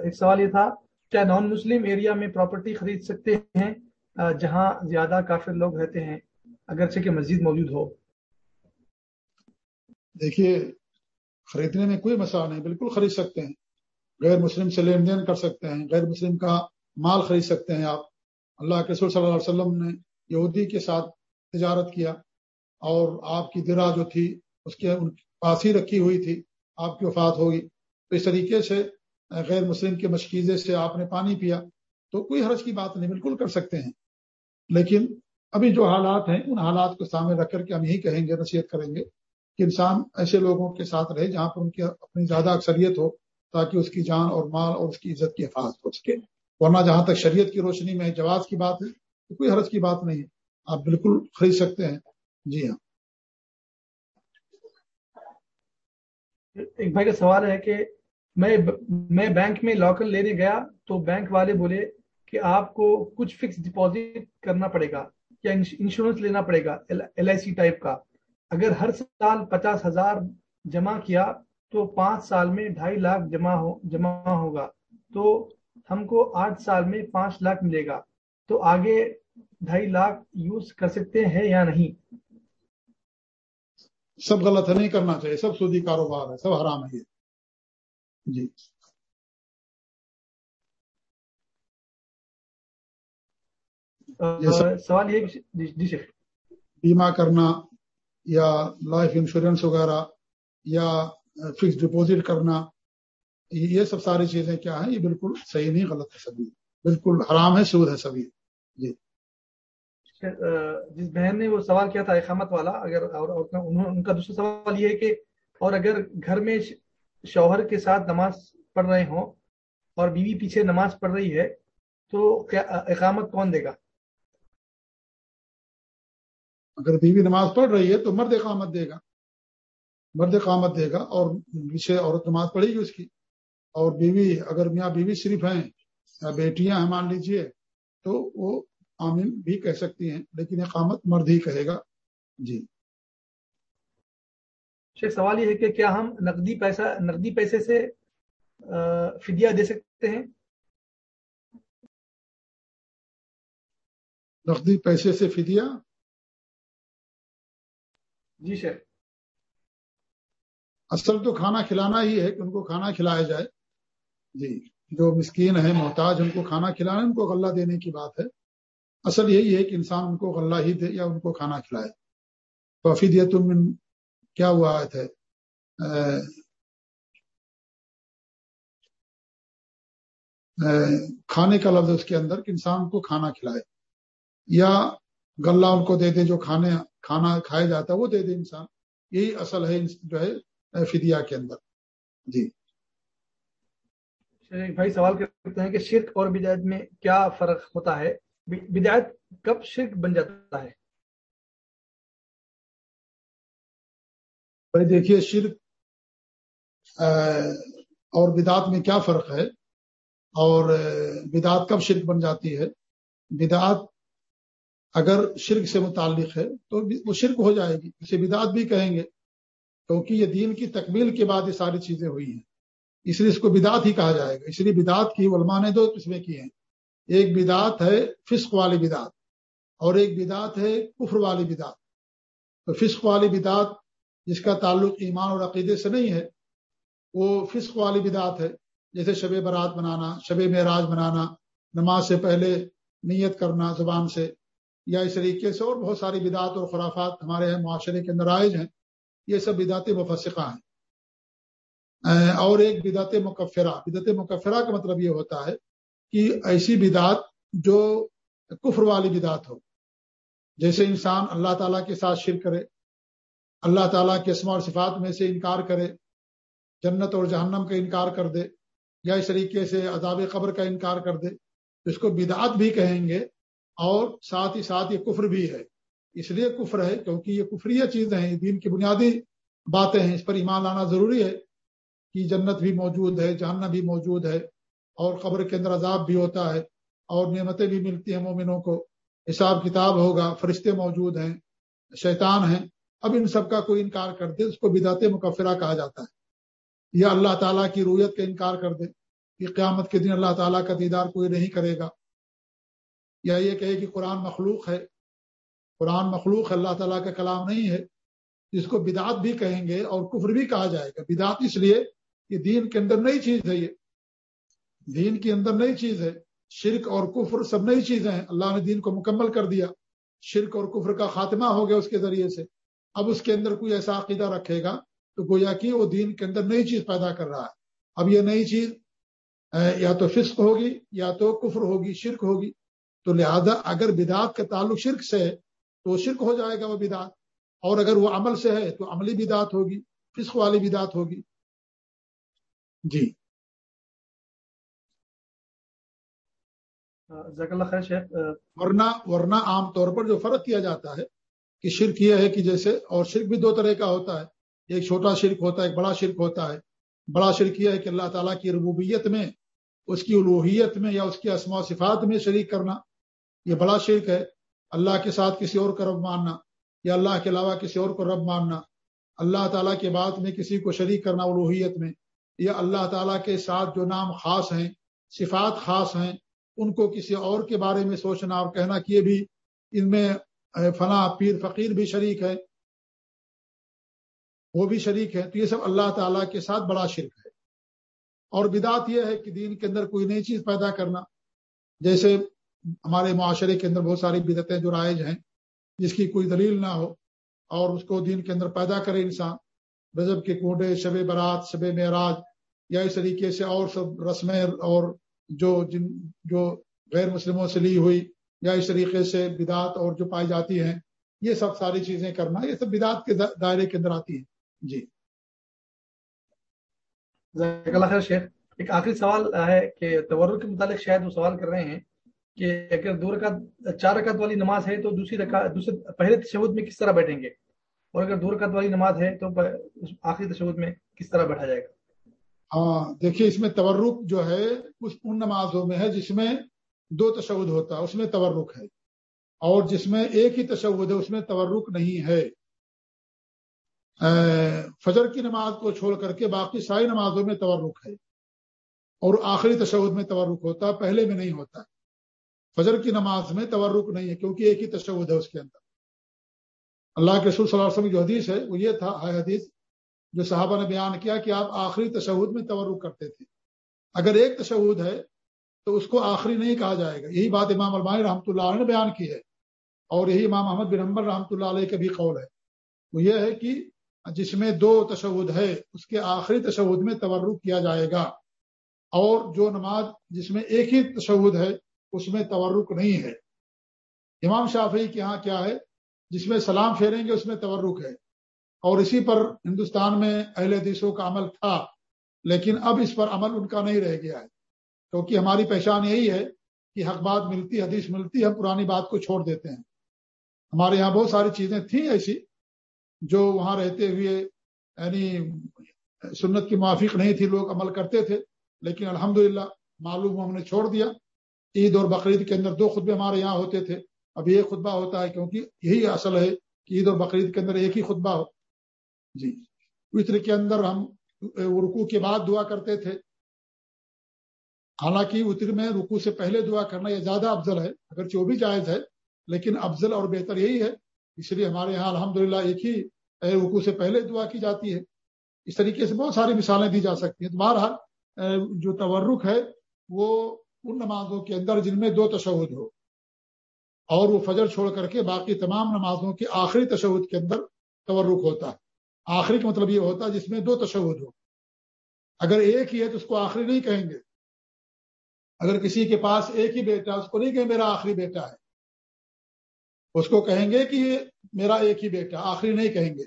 ایک سوال یہ تھا، کیا نان مسلم ایریا میں پراپرٹی خرید سکتے ہیں؟ جہاں زیادہ کافر لوگ رہتے ہیں۔ اگرچہ کہ مسجد موجود ہو۔ دیکھیے، خریدنے میں کوئی مسئلہ نہیں، بالکل خرید سکتے ہیں۔ غیر مسلم سے لین دین کر سکتے ہیں، غیر مسلم کا مال خرید سکتے ہیں آپ۔ اللہ کے رسول صلی اللہ علیہ وسلم نے یہودی کے ساتھ تجارت کیا اور آپ کی درا جو تھی، اس کے ان پاس ہی رکھی ہوئی تھی۔ آپ کی وفات ہوگی۔ تو اس طریقے سے غیر مسلم کے مشکیزے سے آپ نے پانی پیا تو کوئی حرج کی بات نہیں، بالکل کر سکتے ہیں۔ لیکن ابھی جو حالات ہیں، ان حالات کو سامنے رکھ کر کے ہم یہی کہیں گے، نصیحت کریں گے کہ انسان ایسے لوگوں کے ساتھ رہے جہاں پر ان کی اپنی زیادہ اکثریت ہو تاکہ اس کی جان اور مال اور اس کی عزت کی حفاظت ہو سکے۔ ورنہ جہاں تک شریعت کی روشنی میں جواز کی بات ہے، تو کوئی حرج کی بات نہیں ہے۔ آپ بالکل خرید سکتے ہیں۔ جی ہاں۔ ایک بھائی کا سوال ہے کہ میں میں بینک میں لاکر لینے گیا تو بینک والے بولے کہ آپ کو کچھ فکس ڈپازٹ کرنا پڑے گا۔ یا انشورنس لینا پڑے گا ایل آئی سی ٹائپ کا۔ اگر ہر سال پچاس ہزار جمع کیا تو پانچ سال میں ڈھائی لاکھ جمع ہو جمع ہوگا۔ تو ہم کو آٹھ سال میں پانچ لاکھ ملے گا۔ تو آگے ڈھائی لاکھ یوز کر سکتے ہیں یا نہیں؟ سب غلط ہے، نہیں کرنا چاہیے۔ سب سودی کاروبار ہے، سب حرام ہے یہ۔ جی۔ سوال یہ جی, جی بیمہ کرنا یا لائف انشورنس وغیرہ یا فکس ڈپوزٹ کرنا یہ سب ساری چیزیں کیا ہیں؟ یہ بالکل صحیح نہیں غلط ہے سبھی۔ بالکل حرام ہے سود ہے سبھی۔ جی۔ جس بہن نے وہ سوال کیا تھا اقامت والا اگر اور ان کا دوسرا سوال یہ ہے کہ اور اگر گھر میں شوہر کے ساتھ نماز پڑھ رہے ہوں اور بیوی پیچھے نماز پڑھ رہی ہے تو اقامت کون دے گا؟ اگر بیوی نماز پڑھ رہی ہے تو مرد اقامت دے گا۔ مرد اقامت دے گا اور پیچھے عورت نماز پڑھے گی اس کی۔ اور بیوی اگر میاں بیوی صرف ہیں یا بیٹیاں ہیں مان لیجیے تو وہ آمین بھی کہہ سکتی ہیں لیکن اقامت مرد ہی کہے گا۔ جی۔ شیخ سوال یہ ہے کہ کیا ہم نقدی پیسہ نقدی پیسے سے فدیہ دے سکتے ہیں؟ نقدی پیسے سے فدیہ؟ جی شیخ۔ اصل تو کھانا کھلانا ہی ہے کہ ان کو کھانا کھلایا جائے۔ جی جو مسکین ہے محتاج، ان کو کھانا کھلانا، ان کو غلہ دینے کی بات ہے۔ اصل یہی ہے کہ انسان ان کو غلہ ہی دے یا ان کو کھانا کھلائے۔ تو افیدیت من کیا ہوا ہے؟ کھانے کا لفظ اس کے اندر کہ انسان کو کھانا کھلائے۔ یا غلہ ان کو دے دے جو کھانے کھانا کھایا جاتا ہے وہ دے دے انسان۔ یہی اصل ہے جو ہے فدیہ کے اندر۔ جی۔ بھائی سوال کرتے ہیں کہ شرک اور بدایت میں کیا فرق ہوتا ہے؟ بدایت کب شرک بن جاتا ہے؟ بھائی دیکھیے شرک اور بدعت میں کیا فرق ہے؟ اور بدعت کب شرک بن جاتی ہے؟ بدعت اگر شرک سے متعلق ہے تو وہ شرک ہو جائے گی، اسے بدعت بھی کہیں گے، کیونکہ یہ دین کی تکمیل کے بعد یہ ساری چیزیں ہوئی ہیں۔ اس لیے اس کو بدعت ہی کہا جائے گا۔ اس لیے بدعت کی علماء نے دو قسمیں کی ہیں۔ ایک بدعت ہے فسق والی بدعت، اور ایک بدعت ہے کفر والی بدعت۔ تو فسق والی بدعت جس کا تعلق ایمان اور عقیدے سے نہیں ہے، وہ فسق والی بدعت ہے۔ جیسے شب برات بنانا، شب معراج بنانا، نماز سے پہلے نیت کرنا زبان سے۔ یا اس طریقے سے اور بہت ساری بدعت اور خرافات ہمارے یہاں معاشرے کے اندر رائج ہیں۔ یہ سب بدعت مفسقہ ہیں۔ اور ایک بدعت مکفرہ۔ بدعت مکفرہ کا مطلب یہ ہوتا ہے کہ ایسی بدعت جو کفر والی بدعت ہو۔ جیسے انسان اللہ تعالیٰ کے ساتھ شر کرے، اللہ تعالیٰ کے اسم اور صفات میں سے انکار کرے، جنت اور جہنم کا انکار کر دے یا اس طریقے سے عذاب قبر کا انکار کر دے، اس کو بدعت بھی کہیں گے۔ اور ساتھ ہی ساتھ یہ کفر بھی ہے۔ اس لیے کفر ہے کیونکہ یہ کفری چیزیں ہیں، دین کی بنیادی باتیں ہیں۔ اس پر ایمان لانا ضروری ہے کہ جنت بھی موجود ہے، جہنم بھی موجود ہے اور قبر کے اندر عذاب بھی ہوتا ہے اور نعمتیں بھی ملتی ہیں مومنوں کو۔ حساب کتاب ہوگا، فرشتے موجود ہیں، شیطان ہیں۔ اب ان سب کا کوئی انکار کر دے، اس کو بدعت مکفرہ کہا جاتا ہے۔ یا اللہ تعالیٰ کی رویت کا انکار کر دے کہ قیامت کے دن اللہ تعالیٰ کا دیدار کوئی نہیں کرے گا۔ یا یہ کہے کہ قرآن مخلوق ہے، قرآن مخلوق اللہ تعالیٰ کا کلام نہیں ہے، جس کو بدعت بھی کہیں گے اور کفر بھی کہا جائے گا۔ بدعت اس لیے کہ دین کے اندر نئی چیز ہے یہ۔ دین کے اندر نئی چیز ہے۔ شرک اور کفر سب نئی چیزیں ہیں۔ اللہ نے دین کو مکمل کر دیا۔ شرک اور کفر کا خاتمہ ہو گیا اس کے ذریعے سے۔ اب اس کے اندر کوئی ایسا عقیدہ رکھے گا تو گویا کہ وہ دین کے اندر نئی چیز پیدا کر رہا ہے۔ اب یہ نئی چیز یا تو فسق ہوگی یا تو کفر ہوگی، شرک ہوگی۔ تو لہذا اگر بدعت کا تعلق شرک سے ہے تو شرک ہو جائے گا وہ بدعت۔ اور اگر وہ عمل سے ہے تو عملی بدعت ہوگی فسق والی بدعت ہوگی۔ جی۔ اللہ خیر شیخ ورنہ ورنہ عام طور پر جو فرق کیا جاتا ہے کہ شرک یہ ہے کہ جیسے اور شرک بھی دو طرح کا ہوتا ہے۔ ایک چھوٹا شرک ہوتا ہے ایک بڑا شرک ہوتا ہے۔ بڑا شرک یہ ہے کہ اللہ تعالیٰ کی ربوبیت میں اس کی الوحیت میں یا اس کی اسما و صفات میں شریک کرنا۔ یہ بڑا شرک ہے۔ اللہ کے ساتھ کسی اور کا رب ماننا یا اللہ کے علاوہ کسی اور کو رب ماننا، اللہ تعالیٰ کے بات میں کسی کو شریک کرنا الوحیت میں، یا اللہ تعالیٰ کے ساتھ جو نام خاص ہیں، صفات خاص ہیں، ان کو کسی اور کے بارے میں سوچنا اور کہنا کہ یہ بھی ان میں فلاں پیر فقیر بھی شریک ہے وہ بھی شریک ہے تو یہ سب اللہ تعالیٰ کے ساتھ بڑا شرک ہے۔ اور بدعت یہ ہے کہ دین کے اندر کوئی نئی چیز پیدا کرنا، جیسے ہمارے معاشرے کے اندر بہت ساری بدعتیں جو رائج ہیں، جس کی کوئی دلیل نہ ہو اور اس کو دین کے اندر پیدا کرے انسان۔ رجب کے کوڈے شب برات، شب معراج یا اس طریقے سے اور سب رسمیں اور جو جن، جو غیر مسلموں سے لی ہوئی یا اس طریقے سے بدعت اور جو پائی جاتی ہیں، یہ سب ساری چیزیں کرنا، یہ سب بدعت کے دائرے کے اندر آتی ہیں۔ جی۔ خیر شیخ، ایک آخری سوال ہے کہ تور کے متعلق شاید وہ سوال کر رہے ہیں۔ کہ اگر دو رکعت، چار رکعت والی نماز ہے تو دوسری رکعت، دوسرے، پہلے تشہد میں کس طرح بیٹھیں گے؟ اور اگر دو رکعت والی نماز ہے تو آخری تشہد میں کس طرح بیٹھا جائے گا؟ ہاں دیکھیے اس میں تورک جو ہے، اس ان نمازوں میں ہے جس میں دو تشود ہوتا ہے، اس میں تورک ہے۔ اور جس میں ایک ہی تشود ہے، اس میں تورک نہیں ہے۔ فجر کی نماز کو چھوڑ کر کے باقی ساری نمازوں میں تورک ہے۔ اور آخری تشود میں تورک ہوتا، پہلے میں نہیں ہوتا۔ فجر کی نماز میں تورک نہیں ہے، کیونکہ ایک ہی تشود ہے اس کے اندر۔ اللہ کے صلی اللہ علیہ وسلم جو حدیث ہے، وہ یہ تھا حدیث جو صحابہ نے بیان کیا کہ آپ آخری تشود میں تورک کرتے تھے۔ اگر ایک تشود ہے، تو اس کو آخری نہیں کہا جائے گا۔ یہی بات امام المائی رحمۃ اللہ علیہ نے بیان کی ہے۔ اور یہی امام محمد بن حمبر رحمۃ اللہ علیہ کا بھی قول ہے۔ وہ یہ ہے کہ جس میں دو تشود ہے، اس کے آخری تشود میں تورک کیا جائے گا۔ اور جو نماز جس میں ایک ہی تشود ہے اس میں تورک نہیں ہے۔ امام شافعی کے ہاں کیا ہے؟ جس میں سلام پھیریں گے اس میں تورک ہے۔ اور اسی پر ہندوستان میں اہل حدیثوں کا عمل تھا، لیکن اب اس پر عمل ان کا نہیں رہ گیا ہے۔ کیونکہ ہماری پہچان یہی ہے کہ حق بات ملتی، حدیث ملتی، ہم پرانی بات کو چھوڑ دیتے ہیں۔ ہمارے یہاں بہت ساری چیزیں تھیں ایسی جو وہاں رہتے ہوئے یعنی سنت کی موافق نہیں تھی، لوگ عمل کرتے تھے، لیکن الحمدللہ معلوم ہم نے چھوڑ دیا۔ عید اور بقرعید کے اندر دو خطبے ہمارے یہاں ہوتے تھے۔ اب یہ خطبہ ہوتا ہے کیونکہ یہی اصل ہے کہ عید اور بقرعید کے اندر ایک ہی خطبہ ہو۔ جی۔ وطر کے اندر ہم رکو کے بعد دعا کرتے تھے۔ حالانکہ وطر میں رکو سے پہلے دعا کرنا یہ زیادہ افضل ہے، اگرچہ وہ بھی جائز ہے، لیکن افضل اور بہتر یہی ہے۔ اس لیے ہمارے یہاں الحمدللہ ایک ہی رکو سے پہلے دعا کی جاتی ہے۔ اس طریقے سے بہت ساری مثالیں دی جا سکتی ہیں۔ تو بہرحال، جو تورک ہے، وہ ان نمازوں کے اندر جن میں دو تشہد ہو، اور وہ فجر چھوڑ کر کے باقی تمام نمازوں کے آخری تشہد کے اندر تورک ہوتا ہے۔ آخری کا مطلب یہ ہوتا ہے جس میں دو تشہد ہو۔ اگر ایک ہی ہے تو اس کو آخری نہیں کہیں گے۔ اگر کسی کے پاس ایک ہی بیٹا اس کو نہیں کہ میرا آخری بیٹا ہے۔ اس کو کہیں گے کہ میرا ایک ہی بیٹا آخری نہیں کہیں گے۔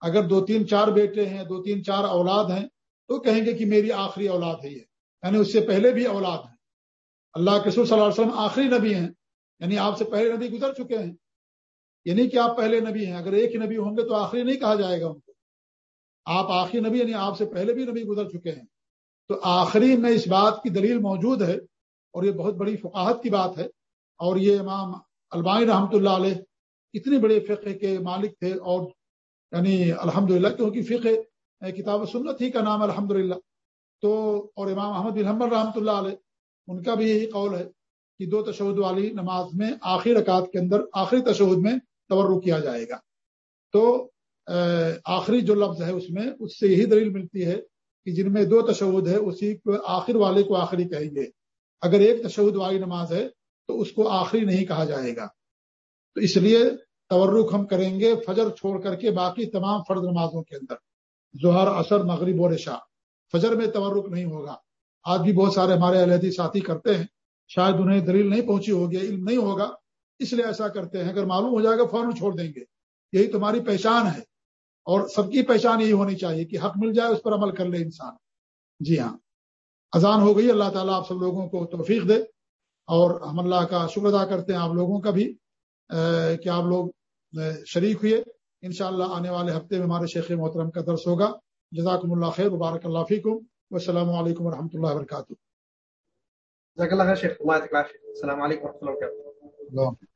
اگر دو تین چار بیٹے ہیں، دو تین چار اولاد ہیں، تو کہیں گے کہ میری آخری اولاد ہے یہ۔ یعنی اس سے پہلے بھی اولاد ہے اللہ کے صلی اللہ علیہ وسلم آخری نبی ہیں یعنی آپ سے پہلے نبی گزر چکے ہیں۔ یعنی کہ آپ پہلے نبی ہیں، اگر ایک ہی نبی ہوں گے تو آخری نہیں کہا جائے گا ان کو۔ آپ آخری نبی یعنی آپ سے پہلے بھی نبی گزر چکے ہیں۔ تو آخری میں اس بات کی دلیل موجود ہے، اور یہ بہت بڑی فقاہت کی بات ہے۔ اور یہ امام البانی رحمۃ اللہ علیہ اتنے بڑے فقہ کے مالک تھے، اور یعنی الحمد للہ کیونکہ فقہ کتاب و سنت ہی کا نام الحمد للہ تو اور امام احمد بن حمد رحمۃ اللہ علیہ ان کا بھی یہی قول ہے کہ دو تشہد والی نماز میں آخری رکعت کے اندر آخری تشہد میں تور کیا جائے گا۔ تو آخری جو لفظ ہے اس میں اس سے یہی دلیل ملتی ہے کہ جن میں دو تشود ہے، اسی کو آخر والے کو آخری کہیں گے۔ اگر ایک تشود والی نماز ہے تو اس کو آخری نہیں کہا جائے گا۔ تو اس لیے تورک ہم کریں گے فجر چھوڑ کر کے باقی تمام فرد نمازوں کے اندر۔ ظہر اثر مغرب اور رشا فجر میں تورک نہیں ہوگا۔ آج بھی بہت سارے ہمارے علیحدی ساتھی کرتے ہیں، شاید انہیں دلیل نہیں پہنچی ہوگی، علم نہیں ہوگا، اس لیے ایسا کرتے ہیں۔ اگر معلوم ہو جائے گا، فوراً چھوڑ دیں گے۔ یہی تمہاری پہچان ہے۔ اور سب کی پہچان یہی ہونی چاہیے کہ حق مل جائے، اس پر عمل کر لے انسان۔ جی ہاں۔ اذان ہو گئی، اللہ تعالیٰ آپ سب لوگوں کو توفیق دے۔ اور ہم اللہ کا شکر ادا کرتے ہیں آپ لوگوں کا بھی کہ آپ لوگ شریک ہوئے۔ انشاءاللہ آنے والے ہفتے میں ہمارے شیخ محترم کا درس ہوگا۔ جزاکم اللہ خیر مبارک اللہ فیکم۔ والسلام علیکم ورحمۃ اللہ وبرکاتہ۔ جزاک اللہ شیخ السلام علیکم ورحمۃ اللہ وبرکاتہ۔